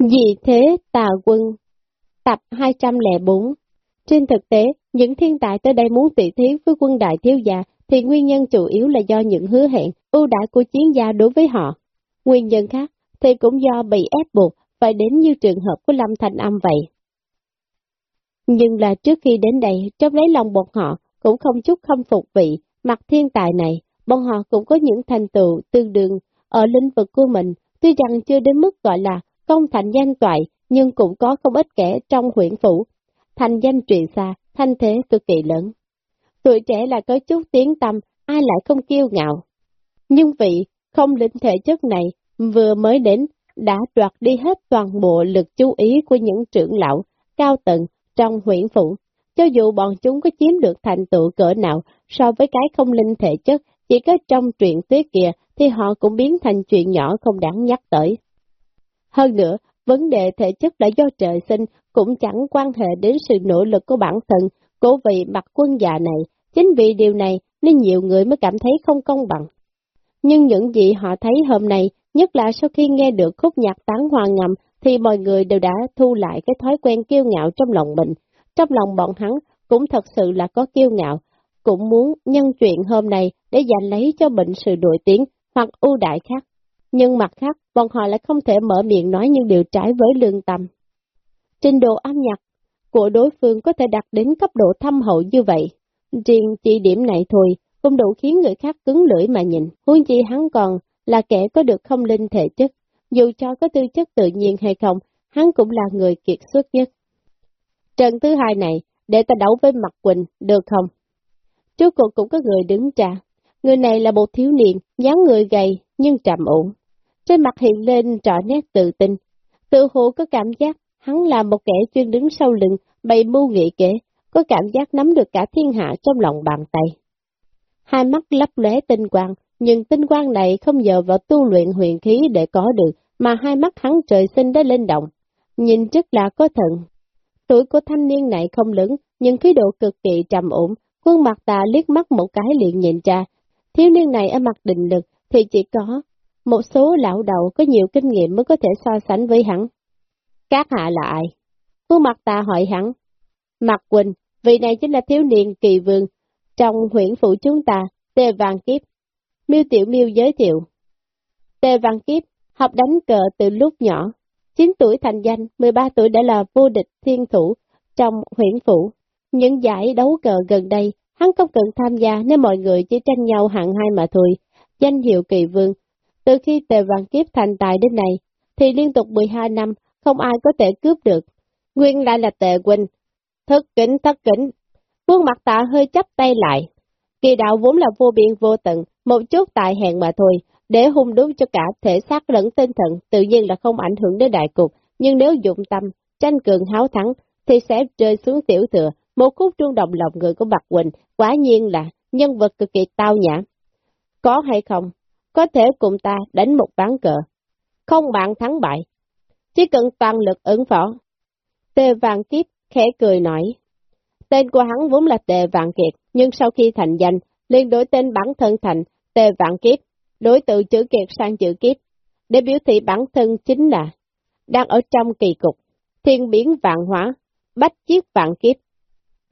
Vì thế tà quân Tập 204 Trên thực tế, những thiên tài tới đây muốn tỷ thí với quân đại thiếu gia thì nguyên nhân chủ yếu là do những hứa hẹn, ưu đãi của chiến gia đối với họ. Nguyên nhân khác thì cũng do bị ép buộc phải đến như trường hợp của Lâm Thành Âm vậy. Nhưng là trước khi đến đây, trong lấy lòng bọn họ cũng không chút khâm phục vị, mặt thiên tài này, bọn họ cũng có những thành tựu tương đương ở lĩnh vực của mình, tuy rằng chưa đến mức gọi là công thành danh toại, nhưng cũng có không ít kẻ trong huyện phủ. Thành danh truyền xa, thanh thế cực kỳ lớn. Tuổi trẻ là có chút tiếng tâm, ai lại không kiêu ngạo. Nhưng vị không lĩnh thể chất này vừa mới đến đã đoạt đi hết toàn bộ lực chú ý của những trưởng lão cao tầng trong huyện phủ. Cho dù bọn chúng có chiếm được thành tựu cỡ nào so với cái không linh thể chất, chỉ có trong truyện tuyết kia thì họ cũng biến thành chuyện nhỏ không đáng nhắc tới. Hơn nữa, vấn đề thể chất đã do trời sinh cũng chẳng quan hệ đến sự nỗ lực của bản thân của vị mặt quân già này. Chính vì điều này nên nhiều người mới cảm thấy không công bằng. Nhưng những gì họ thấy hôm nay, nhất là sau khi nghe được khúc nhạc tán hoa ngầm, thì mọi người đều đã thu lại cái thói quen kiêu ngạo trong lòng mình. Trong lòng bọn hắn cũng thật sự là có kiêu ngạo, cũng muốn nhân chuyện hôm nay để giành lấy cho bệnh sự nổi tiếng hoặc ưu đại khác. Nhưng mặt khác, bọn họ lại không thể mở miệng nói những điều trái với lương tâm. Trình độ âm nhạc của đối phương có thể đạt đến cấp độ thâm hậu như vậy. Riêng chỉ điểm này thôi, cũng đủ khiến người khác cứng lưỡi mà nhìn. Huống chi hắn còn là kẻ có được không linh thể chất. Dù cho có tư chất tự nhiên hay không, hắn cũng là người kiệt xuất nhất. Trận thứ hai này, để ta đấu với mặt Quỳnh, được không? Trước cuộc cũng có người đứng ra. Người này là một thiếu niên, dáng người gầy nhưng trầm ổn. Trên mặt hiện lên rõ nét tự tin. Tự hồ có cảm giác hắn là một kẻ chuyên đứng sau lưng, bày mưu nghị kế, có cảm giác nắm được cả thiên hạ trong lòng bàn tay. Hai mắt lấp lóe tinh quang, nhưng tinh quang này không nhờ vào tu luyện huyền khí để có được, mà hai mắt hắn trời sinh đã lên động. Nhìn rất là có thần. Tuổi của thanh niên này không lớn, nhưng khí độ cực kỳ trầm ổn, khuôn mặt ta liếc mắt một cái liền nhìn ra. Thiếu niên này ở mặt định lực thì chỉ có một số lão đầu có nhiều kinh nghiệm mới có thể so sánh với hắn. Các hạ là ai? Khuôn mặt ta hỏi hắn. Mặt Quỳnh, vị này chính là thiếu niên kỳ vương trong huyện phủ chúng ta, Tề Vàng Kiếp. Miêu Tiểu Miêu giới thiệu. Tề Vàng Kiếp học đánh cờ từ lúc nhỏ, 9 tuổi thành danh, 13 tuổi đã là vô địch thiên thủ trong huyện phủ. Những giải đấu cờ gần đây, hắn không cần tham gia nên mọi người chỉ tranh nhau hạng hai mà thôi. Danh hiệu kỳ vương, từ khi Tề Vàng Kiếp thành tài đến này, thì liên tục 12 năm, không ai có thể cướp được. Nguyên lại là Tề huynh. Thất kính, thất kính. Quân mặt tạ hơi chấp tay lại. Kỳ đạo vốn là vô biên vô tận, một chút tài hẹn mà thôi, để hung đúng cho cả thể xác lẫn tinh thần, tự nhiên là không ảnh hưởng đến đại cục, nhưng nếu dụng tâm, tranh cường háo thắng, thì sẽ rơi xuống tiểu thừa, một khúc trung động lòng người của Bạc Quỳnh, quả nhiên là nhân vật cực kỳ tao nhã. Có hay không, có thể cùng ta đánh một ván cờ. Không bạn thắng bại, chỉ cần toàn lực ứng phó. Tề Vàng Kiếp khẽ cười nói. Tên của hắn vốn là Tề Vàng Kiệt, nhưng sau khi thành danh, liền đổi tên bản thân thành Tề Vạn Kiếp, đổi từ chữ Kiệt sang chữ Kiếp, để biểu thị bản thân chính là đang ở trong kỳ cục, thiên biến vạn hóa, bách chiếc vạn kiếp,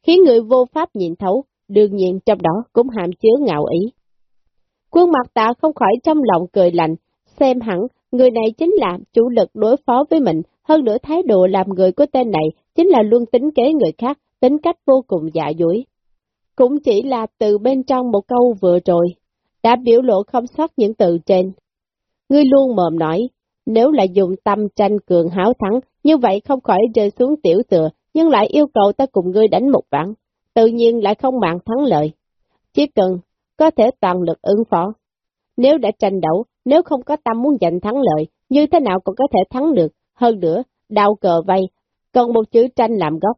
khiến người vô pháp nhìn thấu, đương nhiên trong đó cũng hàm chứa ngạo ý. Quân mặt tạ không khỏi trong lòng cười lạnh, xem hẳn người này chính là chủ lực đối phó với mình, hơn nữa thái độ làm người của tên này chính là luôn tính kế người khác, tính cách vô cùng dạ dối. Cũng chỉ là từ bên trong một câu vừa rồi, đã biểu lộ không sót những từ trên. Ngươi luôn mồm nói, nếu là dùng tâm tranh cường háo thắng, như vậy không khỏi rơi xuống tiểu tựa, nhưng lại yêu cầu ta cùng ngươi đánh một ván, tự nhiên lại không mạng thắng lợi. Chỉ cần có thể toàn lực ứng phó. Nếu đã tranh đấu, nếu không có tâm muốn giành thắng lợi, như thế nào còn có thể thắng được, hơn nữa, đau cờ vay, còn một chữ tranh làm gốc.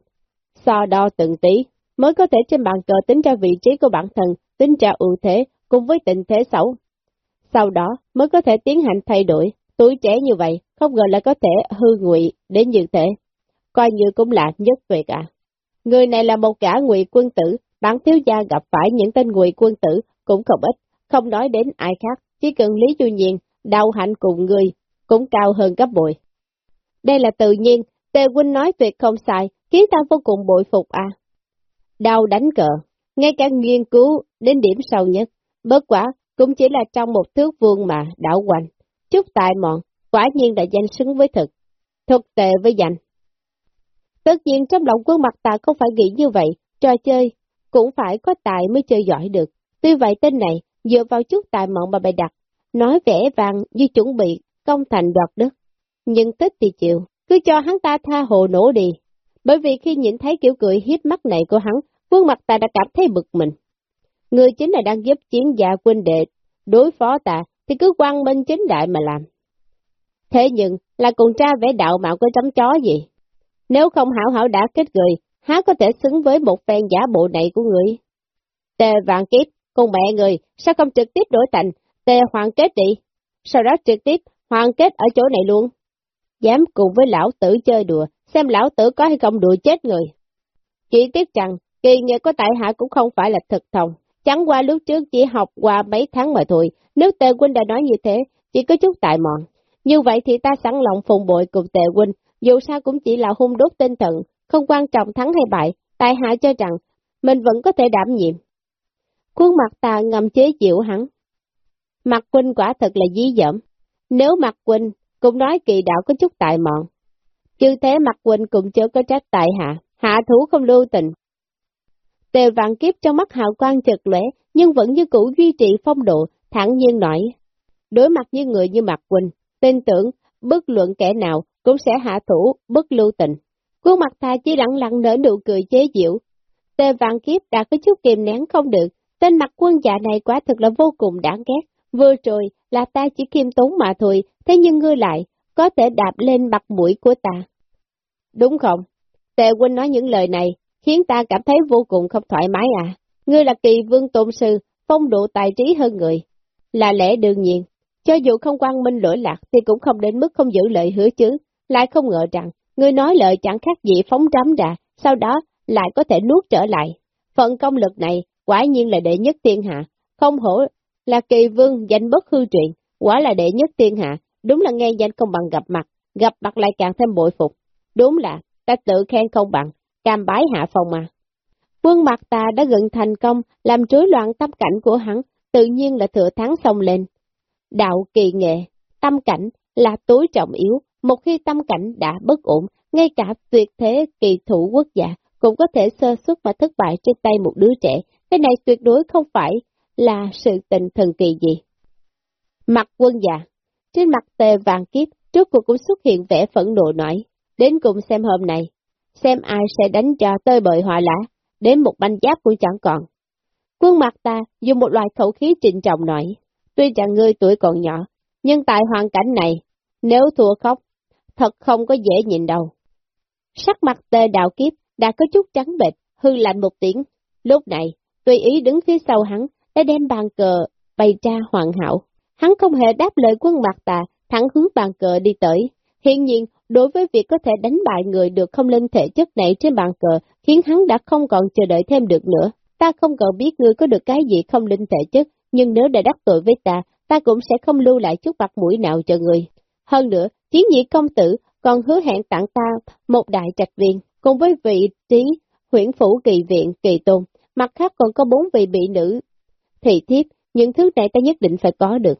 So đo từng tí, mới có thể trên bàn cờ tính ra vị trí của bản thân, tính ra ưu thế, cùng với tình thế xấu. Sau đó mới có thể tiến hành thay đổi, tuổi trẻ như vậy, không ngờ là có thể hư ngụy đến như thế. Coi như cũng là nhất tuyệt à. Người này là một gã ngụy quân tử, bản thiếu gia gặp phải những tên ngụy quân tử cũng không ít, không nói đến ai khác, chỉ cần Lý Du Nhiên, đau hạnh cùng người, cũng cao hơn gấp bội. Đây là tự nhiên, Tề huynh nói tuyệt không sai, khiến ta vô cùng bội phục à. Đau đánh cờ, ngay cả nghiên cứu đến điểm sâu nhất, bất quả cũng chỉ là trong một thước vuông mà đảo quanh. Chút tài mọn, quả nhiên đã danh xứng với thực, thực tệ với danh. Tất nhiên trong lòng quân mặt ta không phải nghĩ như vậy, trò chơi cũng phải có tài mới chơi giỏi được. Tuy vậy tên này dựa vào chút tài mọn mà bày đặt, nói vẻ vàng như chuẩn bị công thành đoạt đất. Nhưng tích thì chịu, cứ cho hắn ta tha hồ nổ đi. Bởi vì khi nhìn thấy kiểu cười hiếp mắt này của hắn, quân mặt ta đã cảm thấy bực mình. Người chính là đang giúp chiến gia quân đệ đối phó ta, thì cứ quăng minh chính đại mà làm. Thế nhưng, là cùng tra vẽ đạo mạo có chấm chó gì? Nếu không hảo hảo đã kết người, há có thể xứng với một phen giả bộ này của người? Tề vạn kiếp, con mẹ người, sao không trực tiếp đổi thành, tề hoàng kết đi? Sau đó trực tiếp hoàng kết ở chỗ này luôn. Dám cùng với lão tử chơi đùa, xem lão tử có hay không đùa chết người. Chỉ tiếc rằng, kỳ nghệ có tại hạ cũng không phải là thực thông, chẳng qua lúc trước chỉ học qua mấy tháng mà thôi, nếu tề huynh đã nói như thế, chỉ có chút tại mọn. Như vậy thì ta sẵn lòng phùng bội cùng tề huynh, dù sao cũng chỉ là hung đốt tinh thần, không quan trọng thắng hay bại, tại hạ cho rằng, mình vẫn có thể đảm nhiệm. Khuôn mặt ta ngầm chế chịu hắn. Mặt quỳnh quả thật là dí dẫm, nếu mặt quỳnh cũng nói kỳ đạo có chút tại mọn. Chứ thế mặt quỳnh cũng chưa có trách tại hạ, hạ thú không lưu tình. Tề vạn kiếp trong mắt hào quang trực lễ, nhưng vẫn như cũ duy trì phong độ, thẳng nhiên nói. Đối mặt như người như mặt quỳnh, tin tưởng, bất luận kẻ nào cũng sẽ hạ thủ, bất lưu tình. Khuôn mặt ta chỉ lặng lặng nở nụ cười chế diệu. Tề vạn kiếp đã có chút kìm nén không được, tên mặt quân dạ này quả thực là vô cùng đáng ghét. Vừa rồi là ta chỉ khiêm tốn mà thôi, thế nhưng ngươi lại, có thể đạp lên mặt mũi của ta. Đúng không? Tề huynh nói những lời này, khiến ta cảm thấy vô cùng không thoải mái à. Ngươi là kỳ vương tôn sư, phong độ tài trí hơn người. Là lẽ đương nhiên, cho dù không quan minh lỗi lạc thì cũng không đến mức không giữ lời hứa chứ, lại không ngờ rằng, ngươi nói lời chẳng khác gì phóng trắm ra, sau đó lại có thể nuốt trở lại. Phần công lực này, quả nhiên là đệ nhất thiên hạ, không hổ là kỳ vương danh bất hư truyện, quả là đệ nhất thiên hạ, đúng là nghe danh không bằng gặp mặt, gặp mặt lại càng thêm bội phục. Đúng là, ta tự khen không bằng, cam bái hạ phòng mà. Quân mặt ta đã gần thành công, làm rối loạn tâm cảnh của hắn, tự nhiên là thừa thắng xông lên. Đạo kỳ nghệ, tâm cảnh là tối trọng yếu, một khi tâm cảnh đã bất ổn, ngay cả tuyệt thế kỳ thủ quốc gia cũng có thể sơ xuất và thất bại trên tay một đứa trẻ, cái này tuyệt đối không phải là sự tình thần kỳ gì. Mặt quân già, trên mặt tề vàng kiếp, trước cuộc cũng xuất hiện vẻ phẫn nộ nói, đến cùng xem hôm nay, xem ai sẽ đánh cho tơi bời họa lã, đến một banh giáp cũng chẳng còn. Quân mặt ta dùng một loại khẩu khí trịnh trọng nói, tuy rằng ngươi tuổi còn nhỏ, nhưng tại hoàn cảnh này, nếu thua khóc, thật không có dễ nhìn đâu. Sắc mặt tề đạo kiếp đã có chút trắng bệch, hư lạnh một tiếng. Lúc này, tùy ý đứng phía sau hắn, đã đem bàn cờ bày ra hoàn hảo. Hắn không hề đáp lời quân mặt tà, thẳng hướng bàn cờ đi tới. Hiện nhiên, đối với việc có thể đánh bại người được không linh thể chất này trên bàn cờ, khiến hắn đã không còn chờ đợi thêm được nữa. Ta không cần biết ngươi có được cái gì không linh thể chất, nhưng nếu đã đắc tội với ta, ta cũng sẽ không lưu lại chút mặt mũi nào cho người. Hơn nữa, chiến nhị công tử còn hứa hẹn tặng ta một đại trạch viên, cùng với vị trí huyển phủ kỳ viện kỳ tôn, mặt khác còn có bốn vị bị nữ thì thiếp, những thứ này ta nhất định phải có được.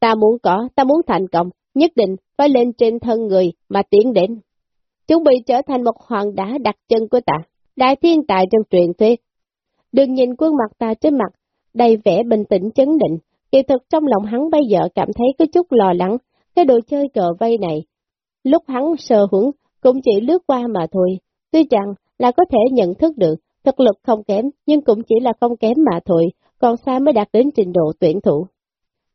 Ta muốn có, ta muốn thành công, nhất định phải lên trên thân người mà tiến đến. Chuẩn bị trở thành một hoàng đá đặt chân của ta, đại thiên tài trong truyền thuyết. Đừng nhìn khuôn mặt ta trên mặt, đầy vẻ bình tĩnh chấn định, kỳ thực trong lòng hắn bây giờ cảm thấy có chút lo lắng, cái đồ chơi cờ vây này. Lúc hắn sờ hưởng, cũng chỉ lướt qua mà thôi, tuy rằng là có thể nhận thức được, thực lực không kém, nhưng cũng chỉ là không kém mà thôi, còn xa mới đạt đến trình độ tuyển thủ.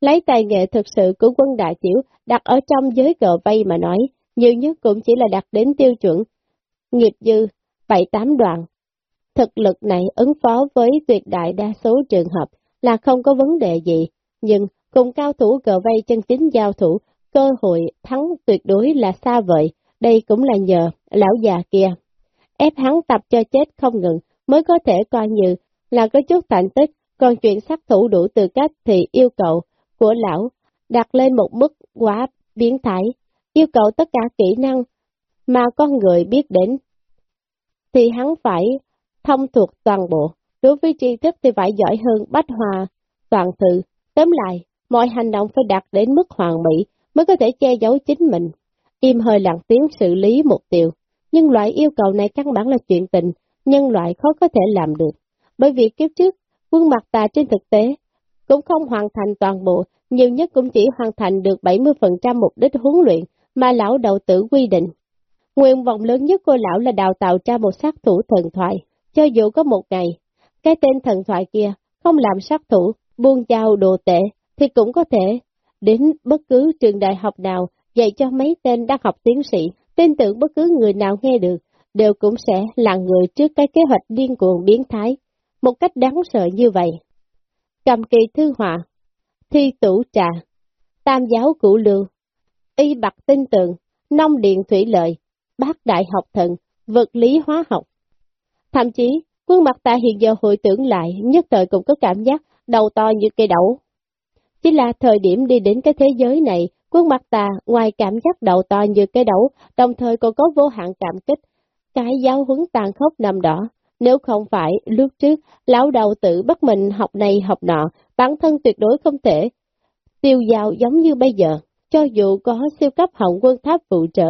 Lấy tài nghệ thực sự của quân đại chiểu đặt ở trong giới cờ vây mà nói, nhiều nhất cũng chỉ là đạt đến tiêu chuẩn nghiệp dư, bảy tám đoạn. Thực lực này ứng phó với tuyệt đại đa số trường hợp là không có vấn đề gì, nhưng cùng cao thủ cờ vây chân chính giao thủ, cơ hội thắng tuyệt đối là xa vời, đây cũng là nhờ lão già kia. Ép hắn tập cho chết không ngừng mới có thể coi như là có chút thành tích, còn chuyện sát thủ đủ tư cách thì yêu cầu của lão đặt lên một mức quá biến thái. yêu cầu tất cả kỹ năng mà con người biết đến, thì hắn phải thông thuộc toàn bộ, đối với tri thức thì phải giỏi hơn bách hòa, toàn thư. Tóm lại, mọi hành động phải đạt đến mức hoàn mỹ mới có thể che giấu chính mình, im hơi lặng tiếng xử lý mục tiêu. Nhưng loại yêu cầu này căn bản là chuyện tình, nhân loại khó có thể làm được. Bởi vì kiếp trước, quân mặt tà trên thực tế cũng không hoàn thành toàn bộ, nhiều nhất cũng chỉ hoàn thành được 70% mục đích huấn luyện mà lão đầu tử quy định. Nguyện vọng lớn nhất của lão là đào tạo ra một sát thủ thần thoại, cho dù có một ngày, cái tên thần thoại kia không làm sát thủ, buông dao đồ tệ, thì cũng có thể đến bất cứ trường đại học nào dạy cho mấy tên đang học tiến sĩ, tin tưởng bất cứ người nào nghe được, đều cũng sẽ là người trước cái kế hoạch điên cuồng biến thái, một cách đáng sợ như vậy. Cầm kỳ thư họa, thi tủ trà, tam giáo cửu lưu, y bạc tinh tường, nông điện thủy lợi, bác đại học thần, vật lý hóa học. Thậm chí, quân mặt ta hiện giờ hồi tưởng lại, nhất thời cũng có cảm giác đầu to như cây đậu. Chỉ là thời điểm đi đến cái thế giới này, quân mặt ta ngoài cảm giác đầu to như cây đậu, đồng thời còn có vô hạn cảm kích, cái giáo huấn tàn khốc nằm đó Nếu không phải lúc trước, lão đầu tử bắt mình học này học nọ, bản thân tuyệt đối không thể tiêu dao giống như bây giờ, cho dù có siêu cấp hồng quân tháp phụ trợ.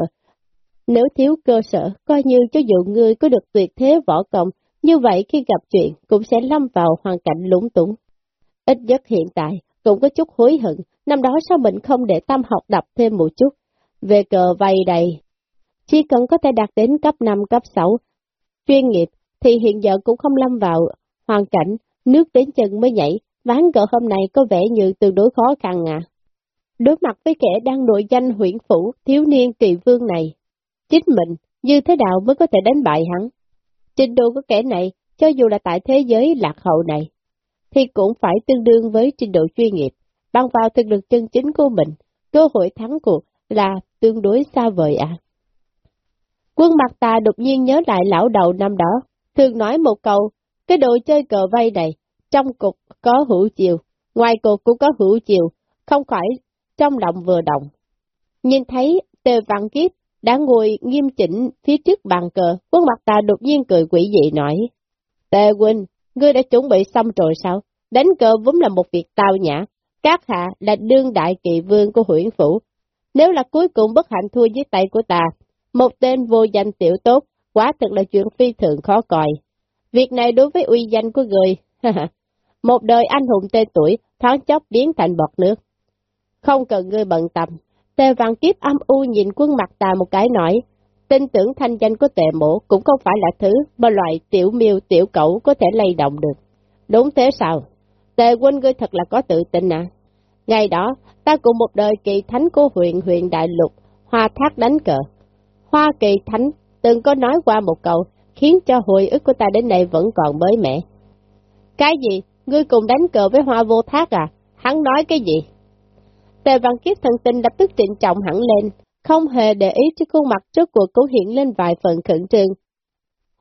Nếu thiếu cơ sở, coi như cho dù ngươi có được tuyệt thế võ công, như vậy khi gặp chuyện cũng sẽ lâm vào hoàn cảnh lúng túng. Ít nhất hiện tại, cũng có chút hối hận, năm đó sao mình không để tâm học đọc thêm một chút. Về cờ vầy đầy, chỉ cần có thể đạt đến cấp 5, cấp 6, chuyên nghiệp, thì hiện giờ cũng không lâm vào hoàn cảnh, nước đến chân mới nhảy, ván cờ hôm nay có vẻ như tương đối khó khăn à. Đối mặt với kẻ đang nội danh huyện phủ, thiếu niên kỳ vương này, chính mình, như thế nào mới có thể đánh bại hắn? Trình độ của kẻ này, cho dù là tại thế giới lạc hậu này, thì cũng phải tương đương với trình độ chuyên nghiệp, bằng vào thực lực chân chính của mình, cơ hội thắng cuộc là tương đối xa vời à. Quân mặt ta đột nhiên nhớ lại lão đầu năm đó, thường nói một câu, cái đồ chơi cờ vây này, trong cục có hữu chiều, ngoài cục cũng có hữu chiều, không khỏi trong lòng vừa động. Nhìn thấy tề văn kiếp đã ngồi nghiêm chỉnh phía trước bàn cờ, quân mặt ta đột nhiên cười quỷ dị nói, Tề huynh, ngươi đã chuẩn bị xong rồi sao? Đánh cờ vốn là một việc tao nhã, các hạ là đương đại kỳ vương của huyện phủ. Nếu là cuối cùng bất hạnh thua dưới tay của ta, một tên vô danh tiểu tốt, quá thật là chuyện phi thường khó coi. Việc này đối với uy danh của người, một đời anh hùng tên tuổi, thoáng chốc biến thành bọt nước. Không cần ngươi bận tâm. Tề Văn Kiếp âm u nhìn quân mặt tà một cái nói, tin tưởng thanh danh của tề mổ cũng không phải là thứ mà loại tiểu miêu tiểu cẩu có thể lay động được. Đúng thế sao? Tề quân ngươi thật là có tự tin à? Ngày đó, ta cùng một đời kỳ thánh của huyện huyện Đại Lục, hòa thác đánh cờ. Hoa kỳ thánh từng có nói qua một câu, khiến cho hồi ức của ta đến nay vẫn còn mới mẻ. Cái gì? Ngươi cùng đánh cờ với hoa vô thác à? Hắn nói cái gì? Tề văn kiếp thần tinh lập tức trịnh trọng hẳn lên, không hề để ý trước khuôn mặt trước cuộc cố hiện lên vài phần khẩn trương.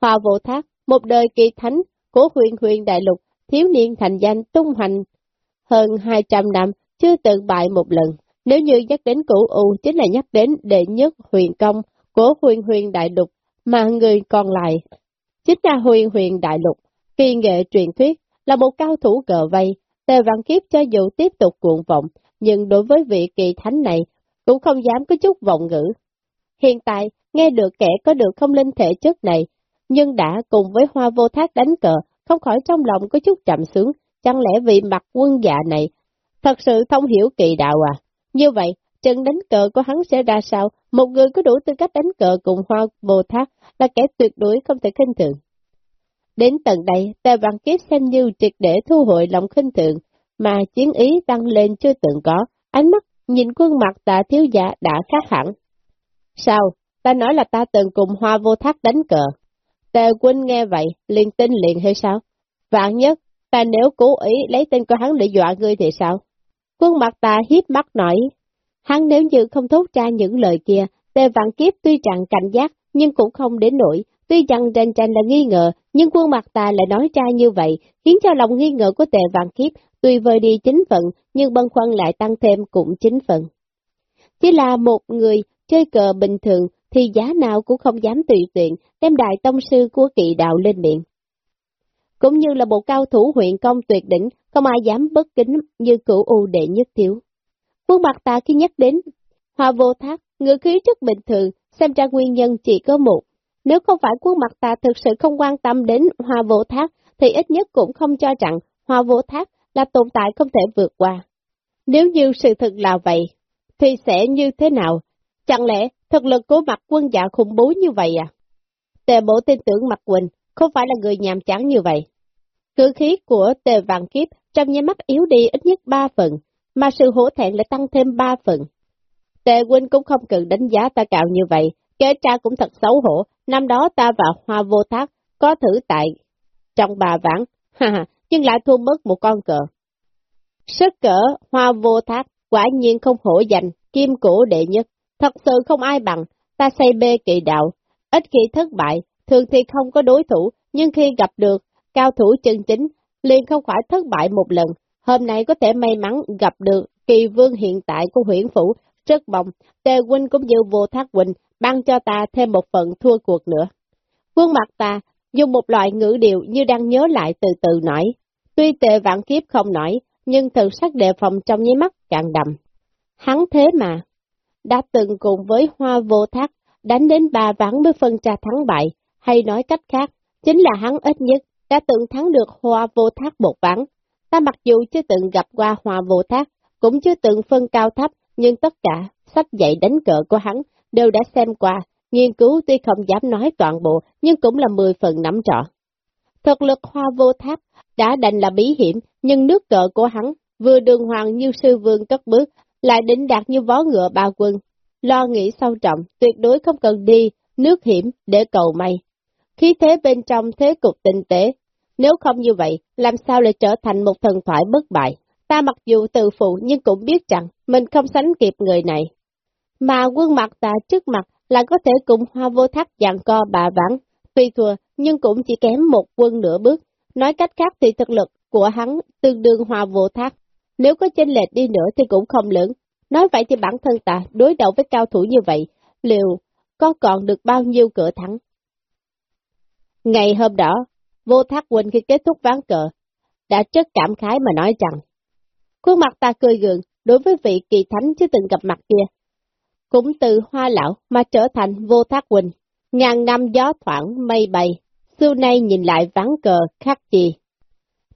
Hoa vô thác, một đời kỳ thánh của huyền huyền đại lục, thiếu niên thành danh tung hành hơn 200 năm, chưa từng bại một lần. Nếu như nhắc đến cửu U chính là nhắc đến đệ nhất huyền công của huyền huyền đại lục, mà người còn lại chính là huyền huyền đại lục. Kỳ nghệ truyền thuyết là một cao thủ cờ vây, tề văn kiếp cho dù tiếp tục cuộn vọng, nhưng đối với vị kỳ thánh này cũng không dám có chút vọng ngữ. Hiện tại, nghe được kẻ có được không linh thể chất này, nhưng đã cùng với hoa vô thác đánh cờ, không khỏi trong lòng có chút chậm sướng. chẳng lẽ vị mặt quân dạ này thật sự thông hiểu kỳ đạo à? Như vậy, trận đánh cờ của hắn sẽ ra sao? Một người có đủ tư cách đánh cờ cùng hoa vô thác là kẻ tuyệt đối không thể khinh thường. Đến tận đây, tề văn kiếp xem như triệt để thu hồi lòng khinh thường, mà chiến ý tăng lên chưa từng có, ánh mắt nhìn khuôn mặt tạ thiếu giả đã khác hẳn. Sao, ta nói là ta từng cùng hoa vô thác đánh cờ. Tề quân nghe vậy, liền tin liền hay sao? Vạn nhất, ta nếu cố ý lấy tên của hắn để dọa ngươi thì sao? Quân mặt ta hiếp mắt nói, hắn nếu như không thốt ra những lời kia, tề vạn kiếp tuy rằng cảnh giác, nhưng cũng không đến nổi, tuy rằng tranh tranh là nghi ngờ, nhưng khuôn mặt ta lại nói ra như vậy, khiến cho lòng nghi ngờ của tề vạn kiếp tuy vơi đi chính phận, nhưng bân khoăn lại tăng thêm cũng chính phận. Chỉ là một người chơi cờ bình thường thì giá nào cũng không dám tùy tiện đem đại tông sư của kỵ đạo lên miệng. Cũng như là một cao thủ huyện công tuyệt đỉnh, không ai dám bất kính như cửu u đệ nhất thiếu. Quân mặt ta khi nhắc đến hoa vô thác, ngựa khí rất bình thường, xem ra nguyên nhân chỉ có một. Nếu không phải quân mặt ta thực sự không quan tâm đến hoa vô thác, thì ít nhất cũng không cho rằng hoa vô thác là tồn tại không thể vượt qua. Nếu như sự thật là vậy, thì sẽ như thế nào? Chẳng lẽ thực lực của mặt quân dạ khủng bố như vậy à? Tề bộ tin tưởng mặt Quỳnh không phải là người nhàm chán như vậy. Cử khí của tề vàng kiếp trong nháy mắt yếu đi ít nhất ba phần, mà sự hổ thẹn lại tăng thêm ba phần. Tề huynh cũng không cần đánh giá ta cao như vậy, kể cha cũng thật xấu hổ, năm đó ta và Hoa Vô Thác có thử tại trong bà vãn, ha ha, nhưng lại thua mất một con cờ. Sức cỡ Hoa Vô Thác quả nhiên không hổ danh, kim cổ đệ nhất, thật sự không ai bằng, ta say bê kỳ đạo, ít khi thất bại, thường thì không có đối thủ, nhưng khi gặp được cao thủ chân chính, liền không phải thất bại một lần, hôm nay có thể may mắn gặp được kỳ vương hiện tại của huyện phủ, rất mong, tề huynh cũng như vô thác huynh, ban cho ta thêm một phần thua cuộc nữa. Quân mặt ta, dùng một loại ngữ điệu như đang nhớ lại từ từ nói, tuy tề vạn kiếp không nói, nhưng thần sắc đề phòng trong nháy mắt càng đậm. Hắn thế mà, đã từng cùng với hoa vô thác, đánh đến ba ván mới phân tra thắng bại, hay nói cách khác, chính là hắn ít nhất đã từng thắng được hoa vô thác một ván. Ta mặc dù chưa từng gặp qua hòa vô thác, cũng chưa từng phân cao thấp, nhưng tất cả sách dạy đánh cờ của hắn đều đã xem qua, nghiên cứu tuy không dám nói toàn bộ, nhưng cũng là 10 phần nắm rõ. Thực lực hoa vô tháp đã đành là bí hiểm, nhưng nước cờ của hắn, vừa đường hoàng như sư vương cất bước, lại đỉnh đạt như vó ngựa ba quân. Lo nghĩ sâu trọng, tuyệt đối không cần đi, nước hiểm để cầu may. Khí thế bên trong thế cục tinh tế, nếu không như vậy, làm sao lại trở thành một thần thoại bất bại? Ta mặc dù tự phụ nhưng cũng biết rằng mình không sánh kịp người này. Mà quân mặt ta trước mặt là có thể cùng hoa vô thác dạng co bà vãn, tuy thua nhưng cũng chỉ kém một quân nửa bước. Nói cách khác thì thực lực của hắn tương đương hoa vô thác. Nếu có chênh lệch đi nữa thì cũng không lớn. Nói vậy thì bản thân ta đối đầu với cao thủ như vậy, liệu có còn được bao nhiêu cửa thắng? Ngày hôm đó, vô thác huynh khi kết thúc ván cờ, đã rất cảm khái mà nói rằng, khuôn mặt ta cười gượng đối với vị kỳ thánh chưa từng gặp mặt kia, cũng từ hoa lão mà trở thành vô thác huynh, ngàn năm gió thoảng mây bay, xưa nay nhìn lại ván cờ khác gì.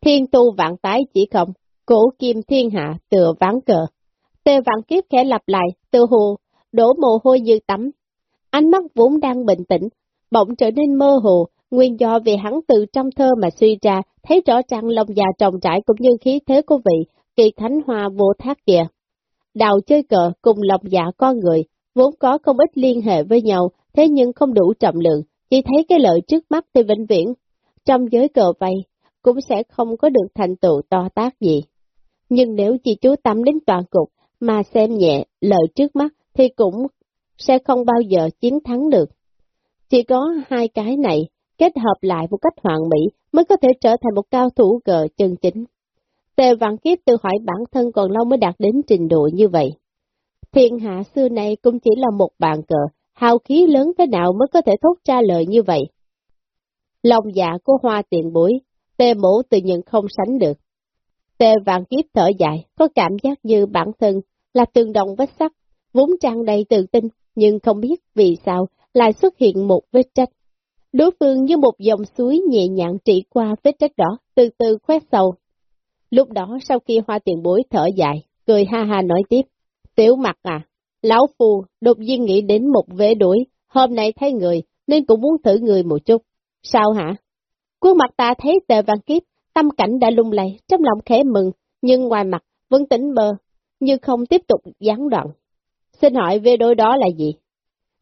Thiên tu vạn tái chỉ không, cổ kim thiên hạ tựa ván cờ. Tề vạn kiếp khẽ lặp lại, từ hồ, đổ mồ hôi như tắm. Ánh mắt vốn đang bình tĩnh, bỗng trở nên mơ hồ, nguyên do vì hắn từ trong thơ mà suy ra, thấy rõ ràng lòng già trồng trải cũng như khí thế của vị, kỳ thánh hoa vô thác kìa. Đào chơi cờ cùng lòng dạ con người, vốn có không ít liên hệ với nhau, thế nhưng không đủ trọng lượng, chỉ thấy cái lợi trước mắt thì vĩnh viễn. Trong giới cờ vây, cũng sẽ không có được thành tựu to tác gì. Nhưng nếu chỉ chú tâm đến toàn cục, mà xem nhẹ lợi trước mắt, thì cũng sẽ không bao giờ chiến thắng được. Chỉ có hai cái này, kết hợp lại một cách hoàn mỹ, mới có thể trở thành một cao thủ cờ chân chính. Tề Vạn Kiếp tự hỏi bản thân còn lâu mới đạt đến trình độ như vậy. Thiên hạ xưa này cũng chỉ là một bàn cờ, hào khí lớn thế nào mới có thể thốt ra lời như vậy. Lòng dạ của hoa tiền bối, tề mổ tự nhận không sánh được. Tề Vạn Kiếp thở dài, có cảm giác như bản thân là tường đồng vết sắt, vốn trang đầy tự tin, nhưng không biết vì sao lại xuất hiện một vết trách. Đối phương như một dòng suối nhẹ nhàng trị qua vết rách đỏ, từ từ khoét sâu, Lúc đó sau khi hoa tiền bối thở dài, cười ha ha nói tiếp, tiểu mặt à, lão phù đột nhiên nghĩ đến một vế đuổi, hôm nay thấy người nên cũng muốn thử người một chút. Sao hả? Quân mặt ta thấy tề văn kiếp, tâm cảnh đã lung lay, trong lòng khẽ mừng, nhưng ngoài mặt vẫn tỉnh bơ, như không tiếp tục gián đoạn. Xin hỏi vế đôi đó là gì?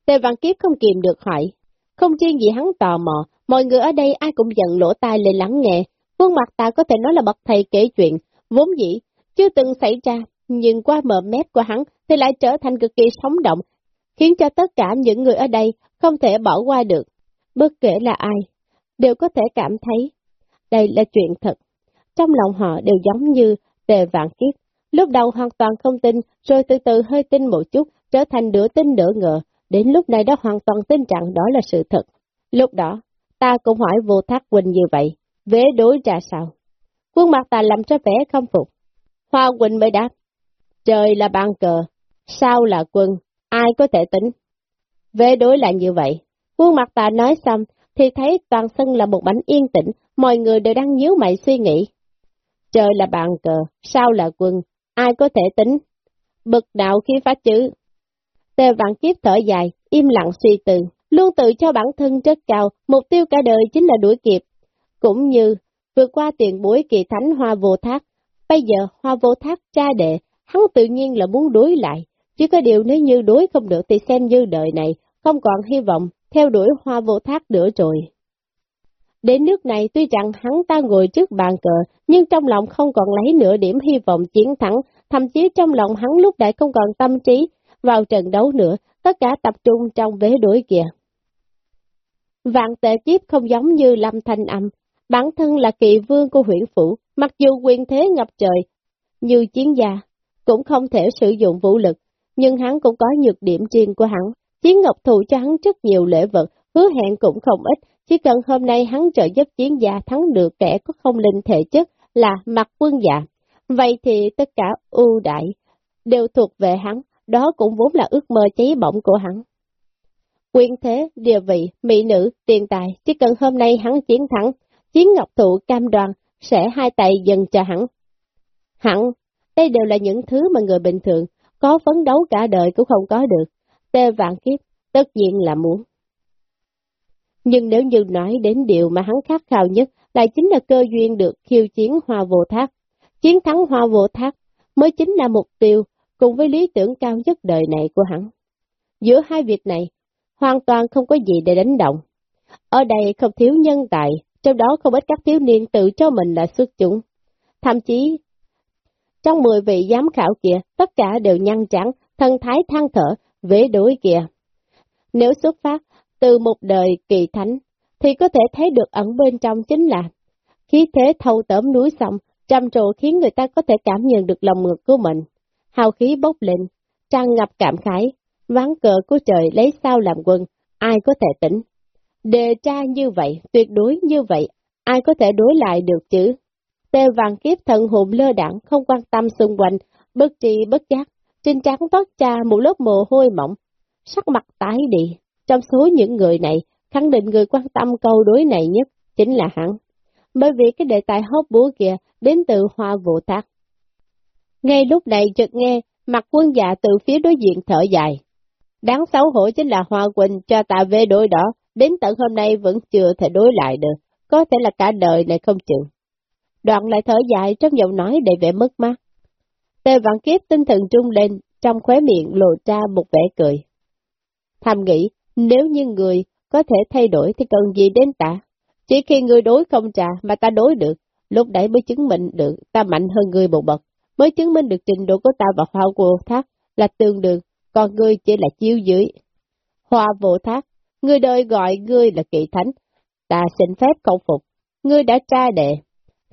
Tề văn kiếp không kìm được hỏi, không riêng gì hắn tò mò, mọi người ở đây ai cũng giận lỗ tai lên lắng nghe, Khuôn mặt ta có thể nói là bậc thầy kể chuyện, vốn dĩ, chưa từng xảy ra, nhưng qua mờ mép của hắn thì lại trở thành cực kỳ sống động, khiến cho tất cả những người ở đây không thể bỏ qua được. Bất kể là ai, đều có thể cảm thấy đây là chuyện thật. Trong lòng họ đều giống như tề vạn kiếp. Lúc đầu hoàn toàn không tin, rồi từ từ hơi tin một chút, trở thành nửa tin nửa ngờ, đến lúc này đã hoàn toàn tin rằng đó là sự thật. Lúc đó, ta cũng hỏi vô thác huynh như vậy, vế đối ra sao? Quân mặt ta làm cho vẻ không phục. Hoa huynh mới đáp, trời là bàn cờ, sao là quân, ai có thể tính? Vế đối là như vậy. Quân mặt ta nói xong, thì thấy toàn sân là một bánh yên tĩnh, mọi người đều đang nhíu mày suy nghĩ. Trời là bàn cờ, sao là quân, ai có thể tính? Bực đạo khi phá chữ. Tề vạn kiếp thở dài, im lặng suy tư, luôn tự cho bản thân rất cao, mục tiêu cả đời chính là đuổi kịp. Cũng như vượt qua tiền bối kỳ thánh hoa vô thác, bây giờ hoa vô thác cha đệ, hắn tự nhiên là muốn đối lại, chỉ có điều nếu như đối không được thì xem như đời này, không còn hy vọng, theo đuổi hoa vô thác nữa rồi. Đến nước này tuy rằng hắn ta ngồi trước bàn cờ, nhưng trong lòng không còn lấy nửa điểm hy vọng chiến thắng, thậm chí trong lòng hắn lúc đại không còn tâm trí vào trận đấu nữa, tất cả tập trung trong vế đuổi kìa. Vạn tệ kiếp không giống như lâm thanh âm, bản thân là kỳ vương của huyện phủ, mặc dù quyền thế ngập trời, như chiến gia, cũng không thể sử dụng vũ lực, nhưng hắn cũng có nhược điểm riêng của hắn. Chiến ngọc thù cho hắn rất nhiều lễ vật, hứa hẹn cũng không ít, chỉ cần hôm nay hắn trợ giúp chiến gia thắng được kẻ có không linh thể chất là mặt quân dạ. Vậy thì tất cả ưu đại đều thuộc về hắn, đó cũng vốn là ước mơ cháy bỏng của hắn. Quyền thế, địa vị, mỹ nữ, tiền tài, chỉ cần hôm nay hắn chiến thắng, chiến ngọc thụ cam đoan sẽ hai tay dần cho hắn. Hẳn, đây đều là những thứ mà người bình thường có phấn đấu cả đời cũng không có được. Tê vạn kiếp, tất nhiên là muốn. Nhưng nếu như nói đến điều mà hắn khát khao nhất, lại chính là cơ duyên được khiêu chiến hoa vô thác. Chiến thắng hoa vô thác mới chính là mục tiêu cùng với lý tưởng cao nhất đời này của hắn. Giữa hai việc này, hoàn toàn không có gì để đánh động. Ở đây không thiếu nhân tài, trong đó không ít các thiếu niên tự cho mình là xuất chúng. Thậm chí, trong 10 vị giám khảo kia, tất cả đều nhăn trắng, thân thái than thở, vế đối kia. Nếu xuất phát từ một đời kỳ thánh, thì có thể thấy được ẩn bên trong chính là khí thế thâu tởm núi sông, trầm trồ khiến người ta có thể cảm nhận được lòng ngực của mình. Hào khí bốc lên, tràn ngập cảm khái, ván cờ của trời lấy sao làm quân, ai có thể tỉnh. Đề tra như vậy, tuyệt đối như vậy, ai có thể đối lại được chứ? Tê vàng kiếp thần hồn lơ đẳng, không quan tâm xung quanh, bất tri bất giác, trên trán toát cha một lớp mồ hôi mỏng, sắc mặt tái đi. Trong số những người này, khẳng định người quan tâm câu đối này nhất chính là hắn. Bởi vì cái đề tài hốt búa kia đến từ hoa vụ thác. Ngay lúc này chợt nghe, mặt quân dạ từ phía đối diện thở dài. Đáng xấu hổ chính là Hoa Quỳnh cho ta về đối đó, đến tận hôm nay vẫn chưa thể đối lại được, có thể là cả đời này không chịu. Đoạn lại thở dài trong giọng nói đầy vẻ mất mát. Tề vạn kiếp tinh thần trung lên, trong khóe miệng lộ ra một vẻ cười. Thầm nghĩ, nếu như người có thể thay đổi thì cần gì đến ta? Chỉ khi người đối không trả mà ta đối được, lúc đấy mới chứng minh được ta mạnh hơn người một bậc, mới chứng minh được trình độ của ta và hoa vô thác là tương đương, còn ngươi chỉ là chiếu dưới. Hoa vô thác, người đời gọi ngươi là kỵ thánh, ta xin phép không phục, ngươi đã tra đệ,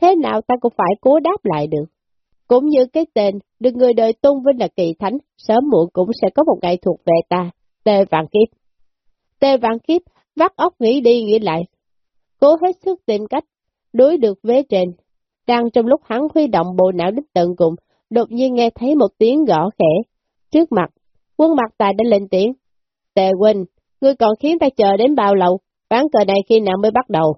thế nào ta cũng phải cố đáp lại được. Cũng như cái tên, được người đời tôn vinh là kỳ thánh, sớm muộn cũng sẽ có một ngày thuộc về ta, tê vạn kiếp. Tê vạn kiếp, vắt óc nghĩ đi nghĩ lại, cố hết sức tìm cách, đối được vế trên. Đang trong lúc hắn huy động bộ não đích tận cùng, đột nhiên nghe thấy một tiếng gõ khẽ. Trước mặt, quân mặt tài đã lên tiếng. Tề huynh, ngươi còn khiến ta chờ đến bao lâu, ván cờ này khi nào mới bắt đầu?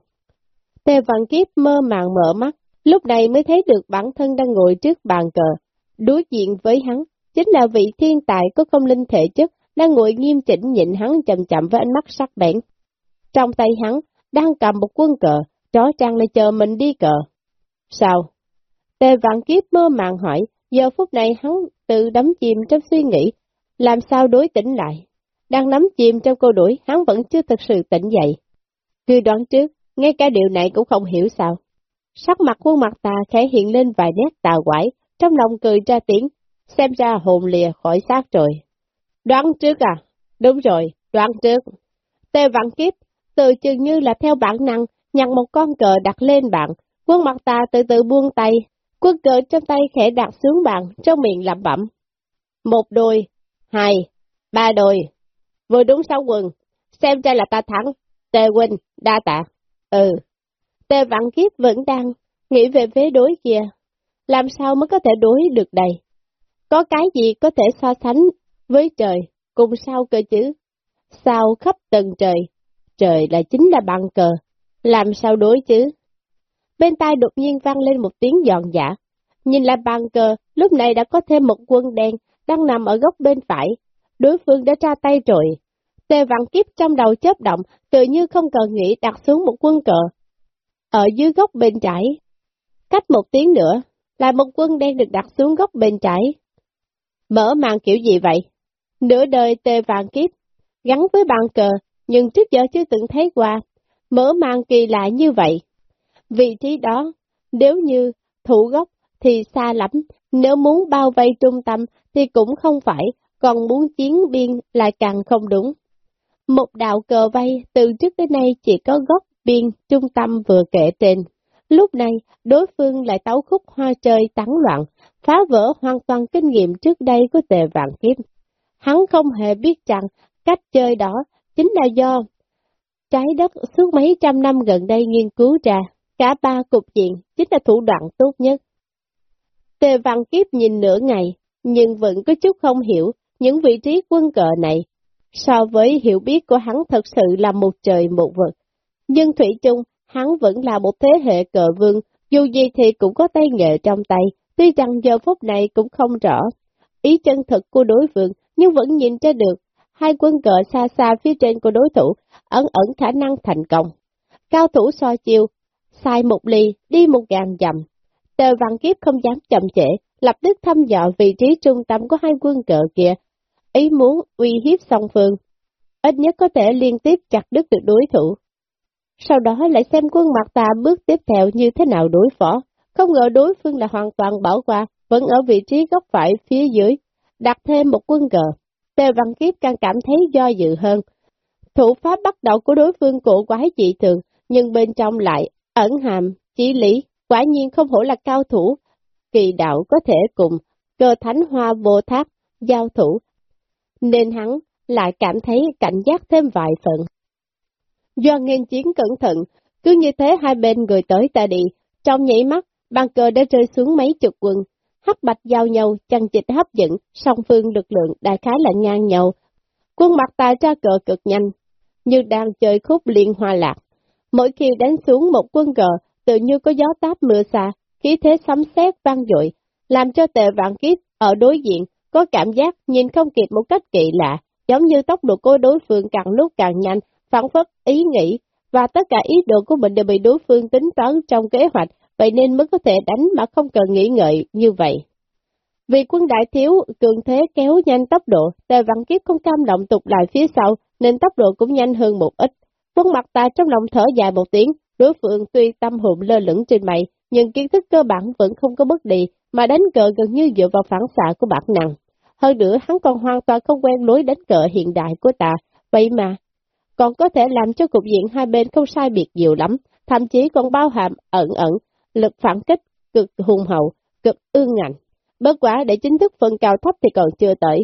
Tề Văn Kiếp mơ màng mở mắt, lúc này mới thấy được bản thân đang ngồi trước bàn cờ. Đối diện với hắn, chính là vị thiên tài có không linh thể chất, đang ngồi nghiêm chỉnh nhịn hắn chậm chậm với ánh mắt sắc bén. Trong tay hắn, đang cầm một quân cờ, chó trang lại chờ mình đi cờ. Sao? Tề Vạn Kiếp mơ màng hỏi, giờ phút này hắn tự đắm chìm trong suy nghĩ, làm sao đối tỉnh lại. Đang nắm chìm trong câu đuổi, hắn vẫn chưa thực sự tỉnh dậy. Cứ đoán trước, ngay cả điều này cũng không hiểu sao. Sắc mặt khuôn mặt ta khẽ hiện lên vài nét tà quái, trong lòng cười ra tiếng, xem ra hồn lìa khỏi xác rồi. Đoán trước à? Đúng rồi, đoán trước. Tề Vạn kiếp, từ chừng như là theo bản năng, nhặt một con cờ đặt lên bàn, quân mặt ta từ từ buông tay, quân cờ trong tay khẽ đặt xuống bàn, trong miệng lẩm bẩm. Một đôi, hai, Ba đôi, vừa đúng sáu quần xem ra là ta thắng, tề huynh, đa tạ. Ừ, tề vạn kiếp vẫn đang nghĩ về vế đối kia, làm sao mới có thể đối được đây? Có cái gì có thể so sánh với trời, cùng sao cơ chứ? Sao khắp tầng trời, trời là chính là bằng cờ, làm sao đối chứ? Bên tai đột nhiên vang lên một tiếng giòn giả, nhìn lại bàn cờ, lúc này đã có thêm một quân đen đang nằm ở góc bên phải, đối phương đã ra tay rồi. Tề vạn kiếp trong đầu chớp động, tự như không cần nghĩ đặt xuống một quân cờ. Ở dưới góc bên trái, cách một tiếng nữa, là một quân đen được đặt xuống góc bên trái. Mở màn kiểu gì vậy? Nửa đời tề vạn kiếp, gắn với bàn cờ, nhưng trước giờ chưa từng thấy qua. Mở màn kỳ lạ như vậy. Vị trí đó, nếu như thủ gốc thì xa lắm, nếu muốn bao vây trung tâm thì cũng không phải, còn muốn chiến biên lại càng không đúng. Một đạo cờ vây từ trước đến nay chỉ có góc biên trung tâm vừa kể trên. Lúc này, đối phương lại tấu khúc hoa chơi tán loạn, phá vỡ hoàn toàn kinh nghiệm trước đây của tề vạn kiếp. Hắn không hề biết rằng cách chơi đó chính là do trái đất suốt mấy trăm năm gần đây nghiên cứu ra. Cả ba cục diện chính là thủ đoạn tốt nhất. Tề Văn kiếp nhìn nửa ngày, nhưng vẫn có chút không hiểu những vị trí quân cờ này. So với hiểu biết của hắn thật sự là một trời một vực. Nhưng Thủy chung, hắn vẫn là một thế hệ cờ vương, dù gì thì cũng có tay nghệ trong tay, tuy rằng giờ phút này cũng không rõ ý chân thực của đối phương, nhưng vẫn nhìn ra được hai quân cờ xa xa phía trên của đối thủ, ẩn ẩn khả năng thành công. Cao thủ so chiêu, sai một ly, đi một ngàn dặm. Tờ Văn kiếp không dám chậm trễ, lập tức thăm dò vị trí trung tâm của hai quân cờ kia, ý muốn uy hiếp song phương. Ít nhất có thể liên tiếp chặt đứt được đối thủ. Sau đó lại xem quân mặt ta bước tiếp theo như thế nào đối phó. Không ngờ đối phương là hoàn toàn bỏ qua, vẫn ở vị trí góc phải phía dưới, đặt thêm một quân cờ. Tề Văn Kiếp càng cảm thấy do dự hơn. Thủ pháp bắt đầu của đối phương cổ quái dị thường, nhưng bên trong lại ẩn hàm, chỉ lý, quả nhiên không hổ là cao thủ. Kỳ đạo có thể cùng cơ thánh hoa vô tháp, giao thủ, nên hắn lại cảm thấy cảnh giác thêm vài phần. Do nghiên chiến cẩn thận, cứ như thế hai bên người tới ta đi, trong nhảy mắt, bàn cờ đã rơi xuống mấy chục quân, hấp bạch giao nhau, chăn chịch hấp dẫn, song phương lực lượng đại khái là ngang nhau. Quân mặt ta ra cờ cực nhanh, như đang chơi khúc liên hoa lạc. Mỗi khi đánh xuống một quân cờ, tự như có gió táp mưa xa, khí thế sấm sét vang dội, làm cho Tề vạn kiếp ở đối diện có cảm giác nhìn không kịp một cách kỳ lạ, giống như tốc độ của đối phương càng lúc càng nhanh, phản phất ý nghĩ, và tất cả ý đồ của mình đều bị đối phương tính toán trong kế hoạch, vậy nên mới có thể đánh mà không cần nghĩ ngợi như vậy. Vì quân đại thiếu, cường thế kéo nhanh tốc độ, tề Vạn kiếp không cam động tục lại phía sau, nên tốc độ cũng nhanh hơn một ít. Quân mặt ta trong lòng thở dài một tiếng, đối phương tuy tâm hồn lơ lửng trên mày, nhưng kiến thức cơ bản vẫn không có bất đi, mà đánh cờ gần như dựa vào phản xạ của bản năng. Hơn nữa hắn còn hoàn toàn không quen lối đánh cờ hiện đại của ta, vậy mà, còn có thể làm cho cục diện hai bên không sai biệt nhiều lắm, thậm chí còn bao hàm ẩn ẩn, lực phản kích cực hùng hậu, cực ương ngạnh. Bất quả để chính thức phân cao thấp thì còn chưa tới.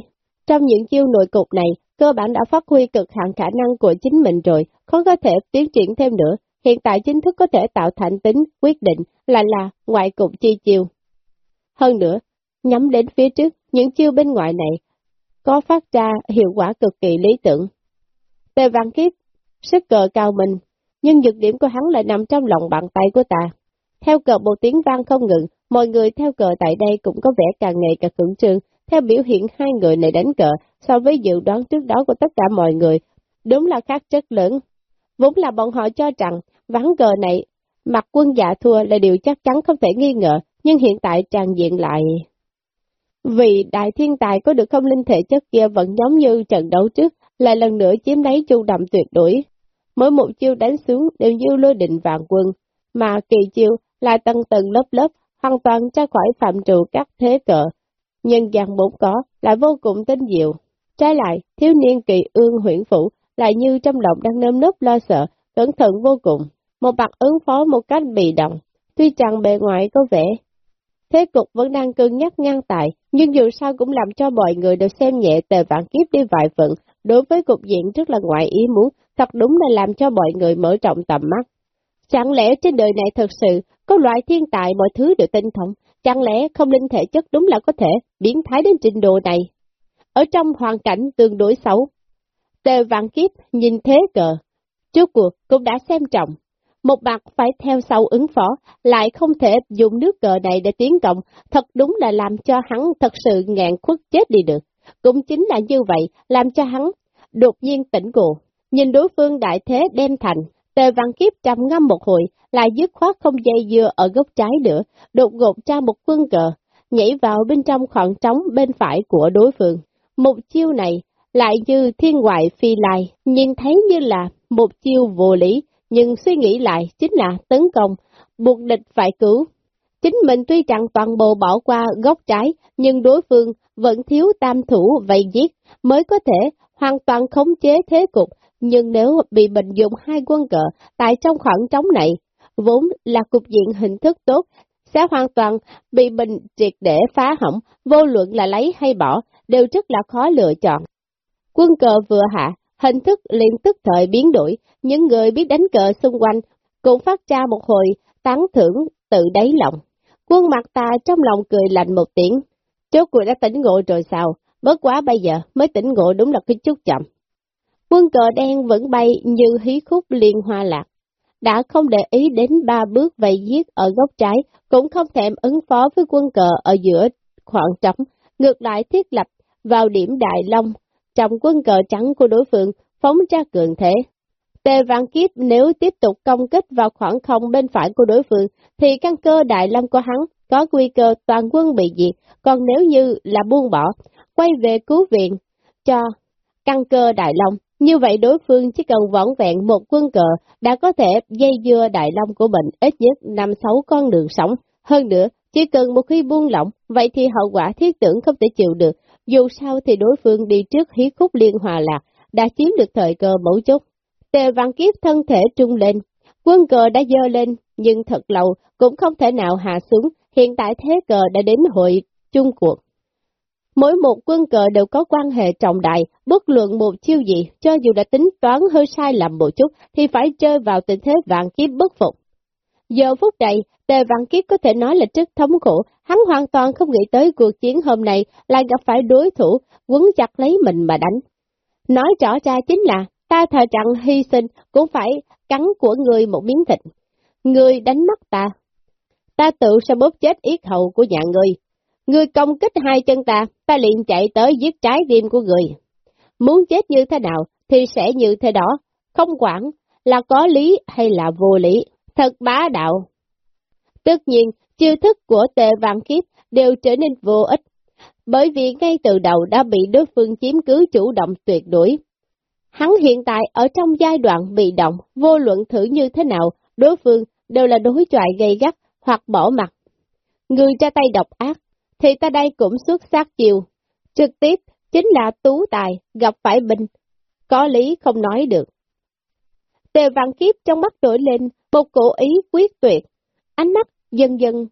Trong những chiêu nội cục này, cơ bản đã phát huy cực hạn khả năng của chính mình rồi, khó có thể tiến triển thêm nữa. Hiện tại chính thức có thể tạo thành tính, quyết định là là ngoại cục chi chiêu. Hơn nữa, nhắm đến phía trước, những chiêu bên ngoài này có phát ra hiệu quả cực kỳ lý tưởng. Tề Văn Kiếp, sức cờ cao mình, nhưng nhược điểm của hắn lại nằm trong lòng bàn tay của ta. Theo cờ một tiếng vang không ngừng, mọi người theo cờ tại đây cũng có vẻ càng ngày càng khẩn trương, theo biểu hiện hai người này đánh cờ so với dự đoán trước đó của tất cả mọi người, đúng là khác chất lớn. Vốn là bọn họ cho rằng ván cờ này, mặt quân dạ thua là điều chắc chắn không thể nghi ngờ, nhưng hiện tại tràn diện lại. Vì đại thiên tài có được không linh thể chất kia vẫn giống như trận đấu trước, lại lần nữa chiếm lấy chu đậm tuyệt đối. Mỗi một chiêu đánh xuống đều như lôi định vạn quân, mà kỳ chiêu là tầng tầng lớp lớp, hoàn toàn ra khỏi phạm trù các thế cờ. nhân dạng bốn có lại vô cùng tinh diệu. Trái lại, thiếu niên kỳ ương huyện phủ lại như trong lòng đang nơm nớp lo sợ, cẩn thận vô cùng. Một mặt ứng phó một cách bị động, tuy chẳng bề ngoài có vẻ thế cục vẫn đang cân nhắc ngang tại, nhưng dù sao cũng làm cho mọi người đều xem nhẹ tề vạn kiếp đi vài phận đối với cục diện rất là ngoại ý muốn, thật đúng là làm cho mọi người mở rộng tầm mắt. Chẳng lẽ trên đời này thật sự có loại thiên tài mọi thứ đều tinh thông, chẳng lẽ không linh thể chất đúng là có thể biến thái đến trình độ này? Ở trong hoàn cảnh tương đối xấu, tề vạn kiếp nhìn thế cờ, trước cuộc cũng đã xem trọng, một mặt phải theo sau ứng phó, lại không thể dùng nước cờ này để tiến công, thật đúng là làm cho hắn thật sự ngạn khuất chết đi được. Cũng chính là như vậy, làm cho hắn đột nhiên tỉnh ngộ, nhìn đối phương đại thế đem thành, tề văn kiếp trầm ngâm một hồi, lại dứt khoát không dây dưa ở gốc trái nữa, đột ngột ra một quân cờ, nhảy vào bên trong khoảng trống bên phải của đối phương. Một chiêu này lại như thiên ngoại phi lai, nhìn thấy như là một chiêu vô lý, nhưng suy nghĩ lại chính là tấn công, buộc địch phải cứu. Chính mình tuy rằng toàn bộ bỏ qua góc trái, nhưng đối phương vẫn thiếu tam thủ vậy giết, mới có thể hoàn toàn khống chế thế cục, nhưng nếu bị bệnh dụng hai quân cờ tại trong khoảng trống này, vốn là cục diện hình thức tốt, sẽ hoàn toàn bị bệnh triệt để phá hỏng, vô luận là lấy hay bỏ, đều rất là khó lựa chọn. Quân cờ vừa hạ, hình thức liền tức thời biến đổi, những người biết đánh cờ xung quanh cũng phát ra một hồi tán thưởng tự đáy lòng. Quân mặt ta trong lòng cười lạnh một tiếng, chốt cuộc đã tỉnh ngộ rồi sao, bất quá bây giờ mới tỉnh ngộ đúng là cái chút chậm. Quân cờ đen vẫn bay như hí khúc liên hoa lạc, đã không để ý đến ba bước vây giết ở góc trái, cũng không thèm ứng phó với quân cờ ở giữa khoảng trống, ngược lại thiết lập vào điểm đại long, trong quân cờ trắng của đối phương phóng ra cường thế. Tề vạn kiếp nếu tiếp tục công kích vào khoảng không bên phải của đối phương, thì căn cơ đại lâm của hắn có nguy cơ toàn quân bị diệt, còn nếu như là buông bỏ, quay về cứu viện cho căn cơ đại long, như vậy đối phương chỉ cần võn vẹn một quân cờ đã có thể dây dưa đại long của mình ít nhất năm sáu con đường sống. Hơn nữa, chỉ cần một khi buông lỏng, vậy thì hậu quả thiết tưởng không thể chịu được, dù sao thì đối phương đi trước hí khúc liên hòa lạc, đã chiếm được thời cơ mẫu chốt. Tề văn kiếp thân thể trung lên, quân cờ đã dơ lên, nhưng thật lâu cũng không thể nào hạ xuống, hiện tại thế cờ đã đến hội chung cuộc. Mỗi một quân cờ đều có quan hệ trọng đại, bất luận một chiêu gì, cho dù đã tính toán hơi sai lầm một chút, thì phải chơi vào tình thế vạn kiếp bất phục. Giờ phút này, Tề Vạn Kiếp có thể nói là rất thống khổ, hắn hoàn toàn không nghĩ tới cuộc chiến hôm nay lại gặp phải đối thủ, quấn chặt lấy mình mà đánh. Nói rõ ra chính là, ta thờ trận hy sinh cũng phải cắn của người một miếng thịt. Người đánh mất ta. Ta tự sẽ bóp chết yết hầu của nhà người. Người công kích hai chân ta, ta liền chạy tới giết trái tim của người. Muốn chết như thế nào thì sẽ như thế đó, không quản là có lý hay là vô lý, thật bá đạo. Tất nhiên, chiêu thức của tề vạn kiếp đều trở nên vô ích, bởi vì ngay từ đầu đã bị đối phương chiếm cứ chủ động tuyệt đối. Hắn hiện tại ở trong giai đoạn bị động, vô luận thử như thế nào, đối phương đều là đối thoại gây gắt hoặc bỏ mặt. Người ra tay độc ác, thì ta đây cũng xuất sắc chiều. Trực tiếp chính là tú tài, gặp phải binh, có lý không nói được. Tề vạn kiếp trong mắt đổi lên, một cổ ý quyết tuyệt, ánh mắt dần dần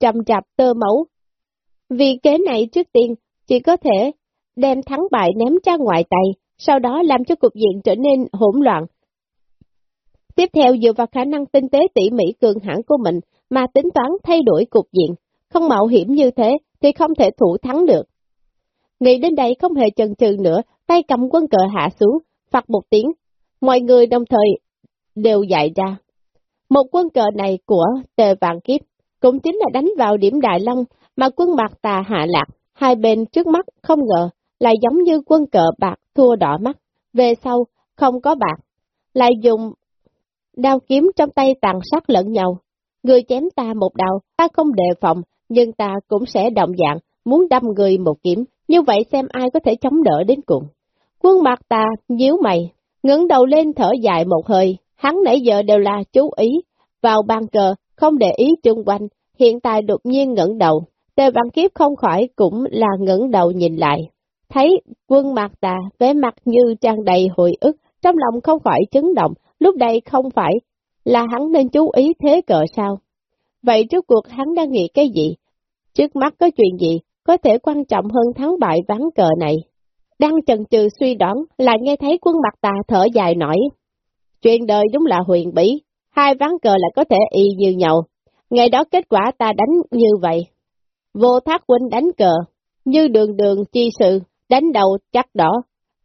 trầm chạp tơ mẫu. Vì kế này trước tiên chỉ có thể đem thắng bại ném ra ngoài tay, sau đó làm cho cục diện trở nên hỗn loạn. Tiếp theo dựa vào khả năng tinh tế tỉ mỉ cường hãn của mình mà tính toán thay đổi cục diện, không mạo hiểm như thế thì không thể thủ thắng được. Nghĩ đến đây không hề chần chừ nữa, tay cầm quân cờ hạ xuống, phạt một tiếng, mọi người đồng thời đều dạy ra. Một quân cờ này của tề vạn kiếp, cũng chính là đánh vào điểm Đại Long mà quân bạc tà hạ lạc, hai bên trước mắt không ngờ, lại giống như quân cờ bạc thua đỏ mắt, về sau không có bạc, lại dùng đao kiếm trong tay tàn sát lẫn nhau. Người chém ta một đao, ta không đề phòng, nhưng ta cũng sẽ động dạng, muốn đâm người một kiếm, như vậy xem ai có thể chống đỡ đến cùng. Quân mặt ta nhíu mày, ngẩng đầu lên thở dài một hơi, hắn nãy giờ đều là chú ý, vào bàn cờ, không để ý chung quanh, hiện tại đột nhiên ngẩng đầu, tề văn kiếp không khỏi cũng là ngẩng đầu nhìn lại. Thấy quân mặt tà vẻ mặt như trang đầy hồi ức, trong lòng không khỏi chấn động, lúc đây không phải là hắn nên chú ý thế cờ sao. Vậy trước cuộc hắn đang nghĩ cái gì? Trước mắt có chuyện gì có thể quan trọng hơn thắng bại ván cờ này? Đang chần chừ suy đoán, là nghe thấy quân mặt tà thở dài nổi. Chuyện đời đúng là huyền bí, hai ván cờ là có thể y như nhau. Ngày đó kết quả ta đánh như vậy. Vô thác huynh đánh cờ, như đường đường chi sự, đánh đầu chắc đỏ.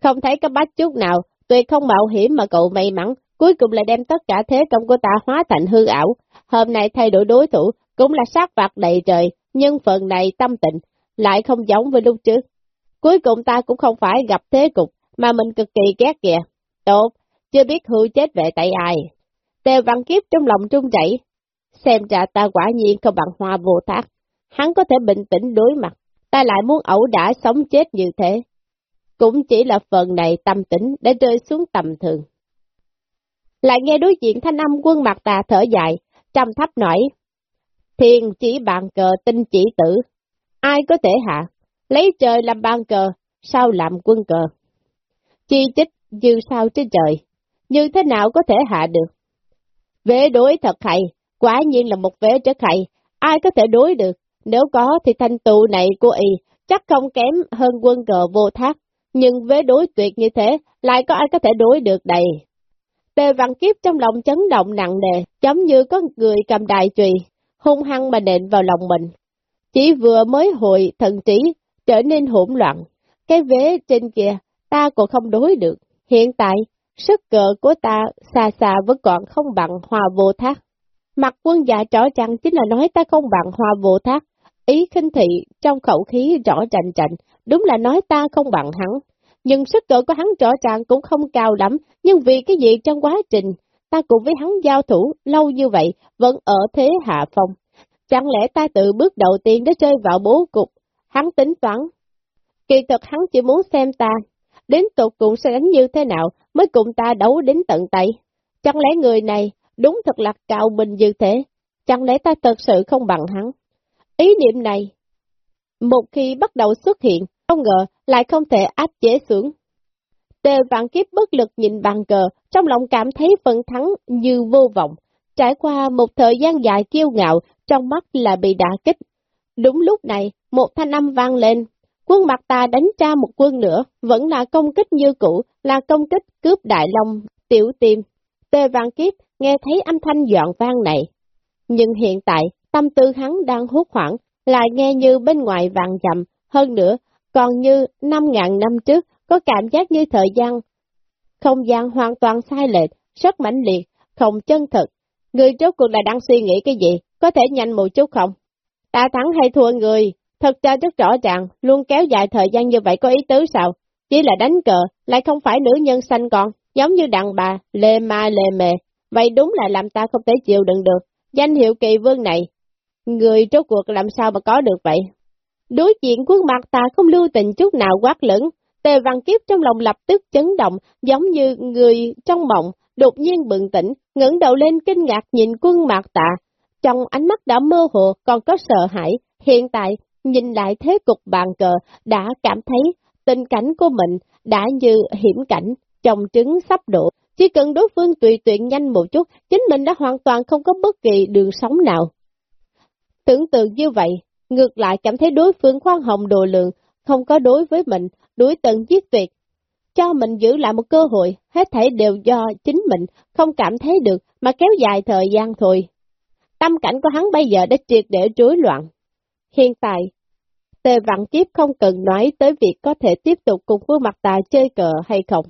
Không thấy có bách chút nào, tuyệt không mạo hiểm mà cậu may mắn, cuối cùng lại đem tất cả thế công của ta hóa thành hư ảo. Hôm nay thay đổi đối thủ, cũng là sát phạt đầy trời, nhưng phần này tâm tịnh, lại không giống với lúc trước. Cuối cùng ta cũng không phải gặp thế cục, mà mình cực kỳ ghét kìa. Tốt, chưa biết hữu chết về tại ai. Tề văn kiếp trong lòng trung chảy. Xem ra ta quả nhiên không bằng hoa vô thác. Hắn có thể bình tĩnh đối mặt, ta lại muốn ẩu đã sống chết như thế. Cũng chỉ là phần này tâm tĩnh để rơi xuống tầm thường. Lại nghe đối diện thanh âm quân mặt tà thở dài, trầm thấp nổi. Thiên chỉ bàn cờ tinh chỉ tử, ai có thể hạ, lấy trời làm bàn cờ, sao làm quân cờ. Chi chích dư sao trên trời, như thế nào có thể hạ được. Vế đối thật hay, quả nhiên là một vế rất hay, ai có thể đối được, nếu có thì thanh tụ này của y chắc không kém hơn quân cờ vô thác, nhưng vế đối tuyệt như thế, lại có ai có thể đối được đây. Tề văn kiếp trong lòng chấn động nặng nề, giống như có người cầm đài trùy, hung hăng mà nện vào lòng mình. Chỉ vừa mới hồi thần trí, trở nên hỗn loạn. Cái vế trên kia, ta còn không đối được. Hiện tại, sức cờ của ta xa xa vẫn còn không bằng hòa vô thác. Mặt quân giả rõ ràng chính là nói ta không bằng hòa vô thác. Ý khinh thị trong khẩu khí rõ rành rành, đúng là nói ta không bằng hắn. Nhưng sức cờ của hắn rõ ràng cũng không cao lắm, nhưng vì cái gì trong quá trình, ta cùng với hắn giao thủ lâu như vậy, vẫn ở thế hạ phong. Chẳng lẽ ta tự bước đầu tiên đã chơi vào bố cục, hắn tính toán. Kỳ thực hắn chỉ muốn xem ta, đến tục cũng sẽ đánh như thế nào mới cùng ta đấu đến tận tay. Chẳng lẽ người này đúng thật là cao mình như thế, chẳng lẽ ta thật sự không bằng hắn. Ý niệm này, một khi bắt đầu xuất hiện, không ngờ lại không thể áp chế xuống. Tề vạn kiếp bất lực nhìn bàn cờ, trong lòng cảm thấy phần thắng như vô vọng. Trải qua một thời gian dài kiêu ngạo, trong mắt là bị đả kích. Đúng lúc này, một thanh âm vang lên. Quân mặt ta đánh tra một quân nữa, vẫn là công kích như cũ, là công kích cướp đại long, tiểu tim. Tề văn kiếp nghe thấy âm thanh dọn vang này. Nhưng hiện tại, tâm tư hắn đang hốt hoảng, lại nghe như bên ngoài vàng chậm, hơn nữa, còn như năm ngàn năm trước, có cảm giác như thời gian, không gian hoàn toàn sai lệch, rất mãnh liệt, không chân thực. Người trước cuộc là đang suy nghĩ cái gì, có thể nhanh một chút không? Ta thắng hay thua người, thật ra rất rõ ràng, luôn kéo dài thời gian như vậy có ý tứ sao? Chỉ là đánh cờ, lại không phải nữ nhân xanh con, giống như đàn bà, lê ma lê mề. Vậy đúng là làm ta không thể chịu đựng được. Danh hiệu kỳ vương này, người trốt cuộc làm sao mà có được vậy? Đối diện quân mặt ta không lưu tình chút nào quát lửng, tề văn kiếp trong lòng lập tức chấn động, giống như người trong mộng, đột nhiên bừng tỉnh, ngẩng đầu lên kinh ngạc nhìn quân mạc tạ. Trong ánh mắt đã mơ hồ còn có sợ hãi, hiện tại nhìn lại thế cục bàn cờ đã cảm thấy tình cảnh của mình đã như hiểm cảnh, chồng trứng sắp đổ. Chỉ cần đối phương tùy tiện nhanh một chút, chính mình đã hoàn toàn không có bất kỳ đường sống nào. Tưởng tượng như vậy, ngược lại cảm thấy đối phương khoan hồng đồ lượng, không có đối với mình, đối tận giết tuyệt. Cho mình giữ lại một cơ hội, hết thảy đều do chính mình không cảm thấy được mà kéo dài thời gian thôi. Tâm cảnh của hắn bây giờ đã triệt để rối loạn. Hiện tại, Tề Vạn Kiếp không cần nói tới việc có thể tiếp tục cùng Vương mặt tài chơi cờ hay không.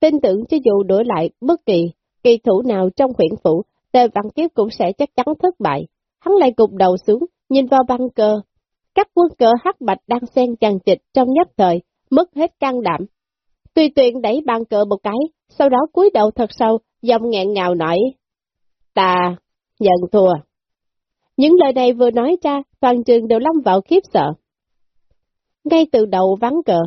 Tin tưởng cho dù đổi lại bất kỳ kỳ thủ nào trong huyện phủ, Tề Vạn Kiếp cũng sẽ chắc chắn thất bại. Hắn lại gục đầu xuống, nhìn vào băng cờ. Các quân cờ hắc bạch đang xen chằng chịch trong nhất thời, mất hết can đảm. Tùy tuyện đẩy bàn cờ một cái, sau đó cúi đầu thật sâu, giọng nghẹn ngào nói. Ta nhận thua. Những lời này vừa nói ra, toàn trường đều lâm vào khiếp sợ. Ngay từ đầu vắng cờ,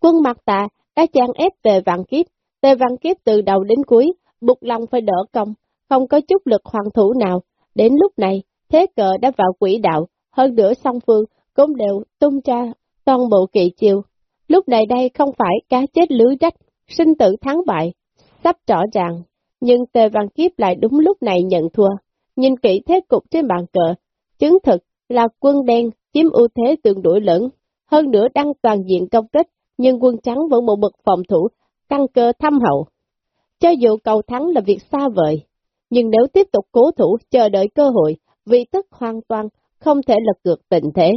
quân mặt tạ đã chàng ép về vạn kiếp, tề vạn kiếp từ đầu đến cuối, buộc lòng phải đỡ công, không có chút lực hoàng thủ nào. Đến lúc này, thế cờ đã vào quỹ đạo, hơn nữa song phương cũng đều tung ra toàn bộ kỳ chiều. Lúc này đây không phải cá chết lưới rách, sinh tử thắng bại, sắp rõ ràng, nhưng tề vàng kiếp lại đúng lúc này nhận thua. Nhìn kỹ thế cục trên bàn cờ, chứng thực là quân đen chiếm ưu thế tương đối lớn, hơn nữa đang toàn diện công kích, nhưng quân trắng vẫn một bậc phòng thủ, căng cơ thâm hậu. Cho dù cầu thắng là việc xa vời, nhưng nếu tiếp tục cố thủ chờ đợi cơ hội, vì tức hoàn toàn không thể lật ngược tình thế.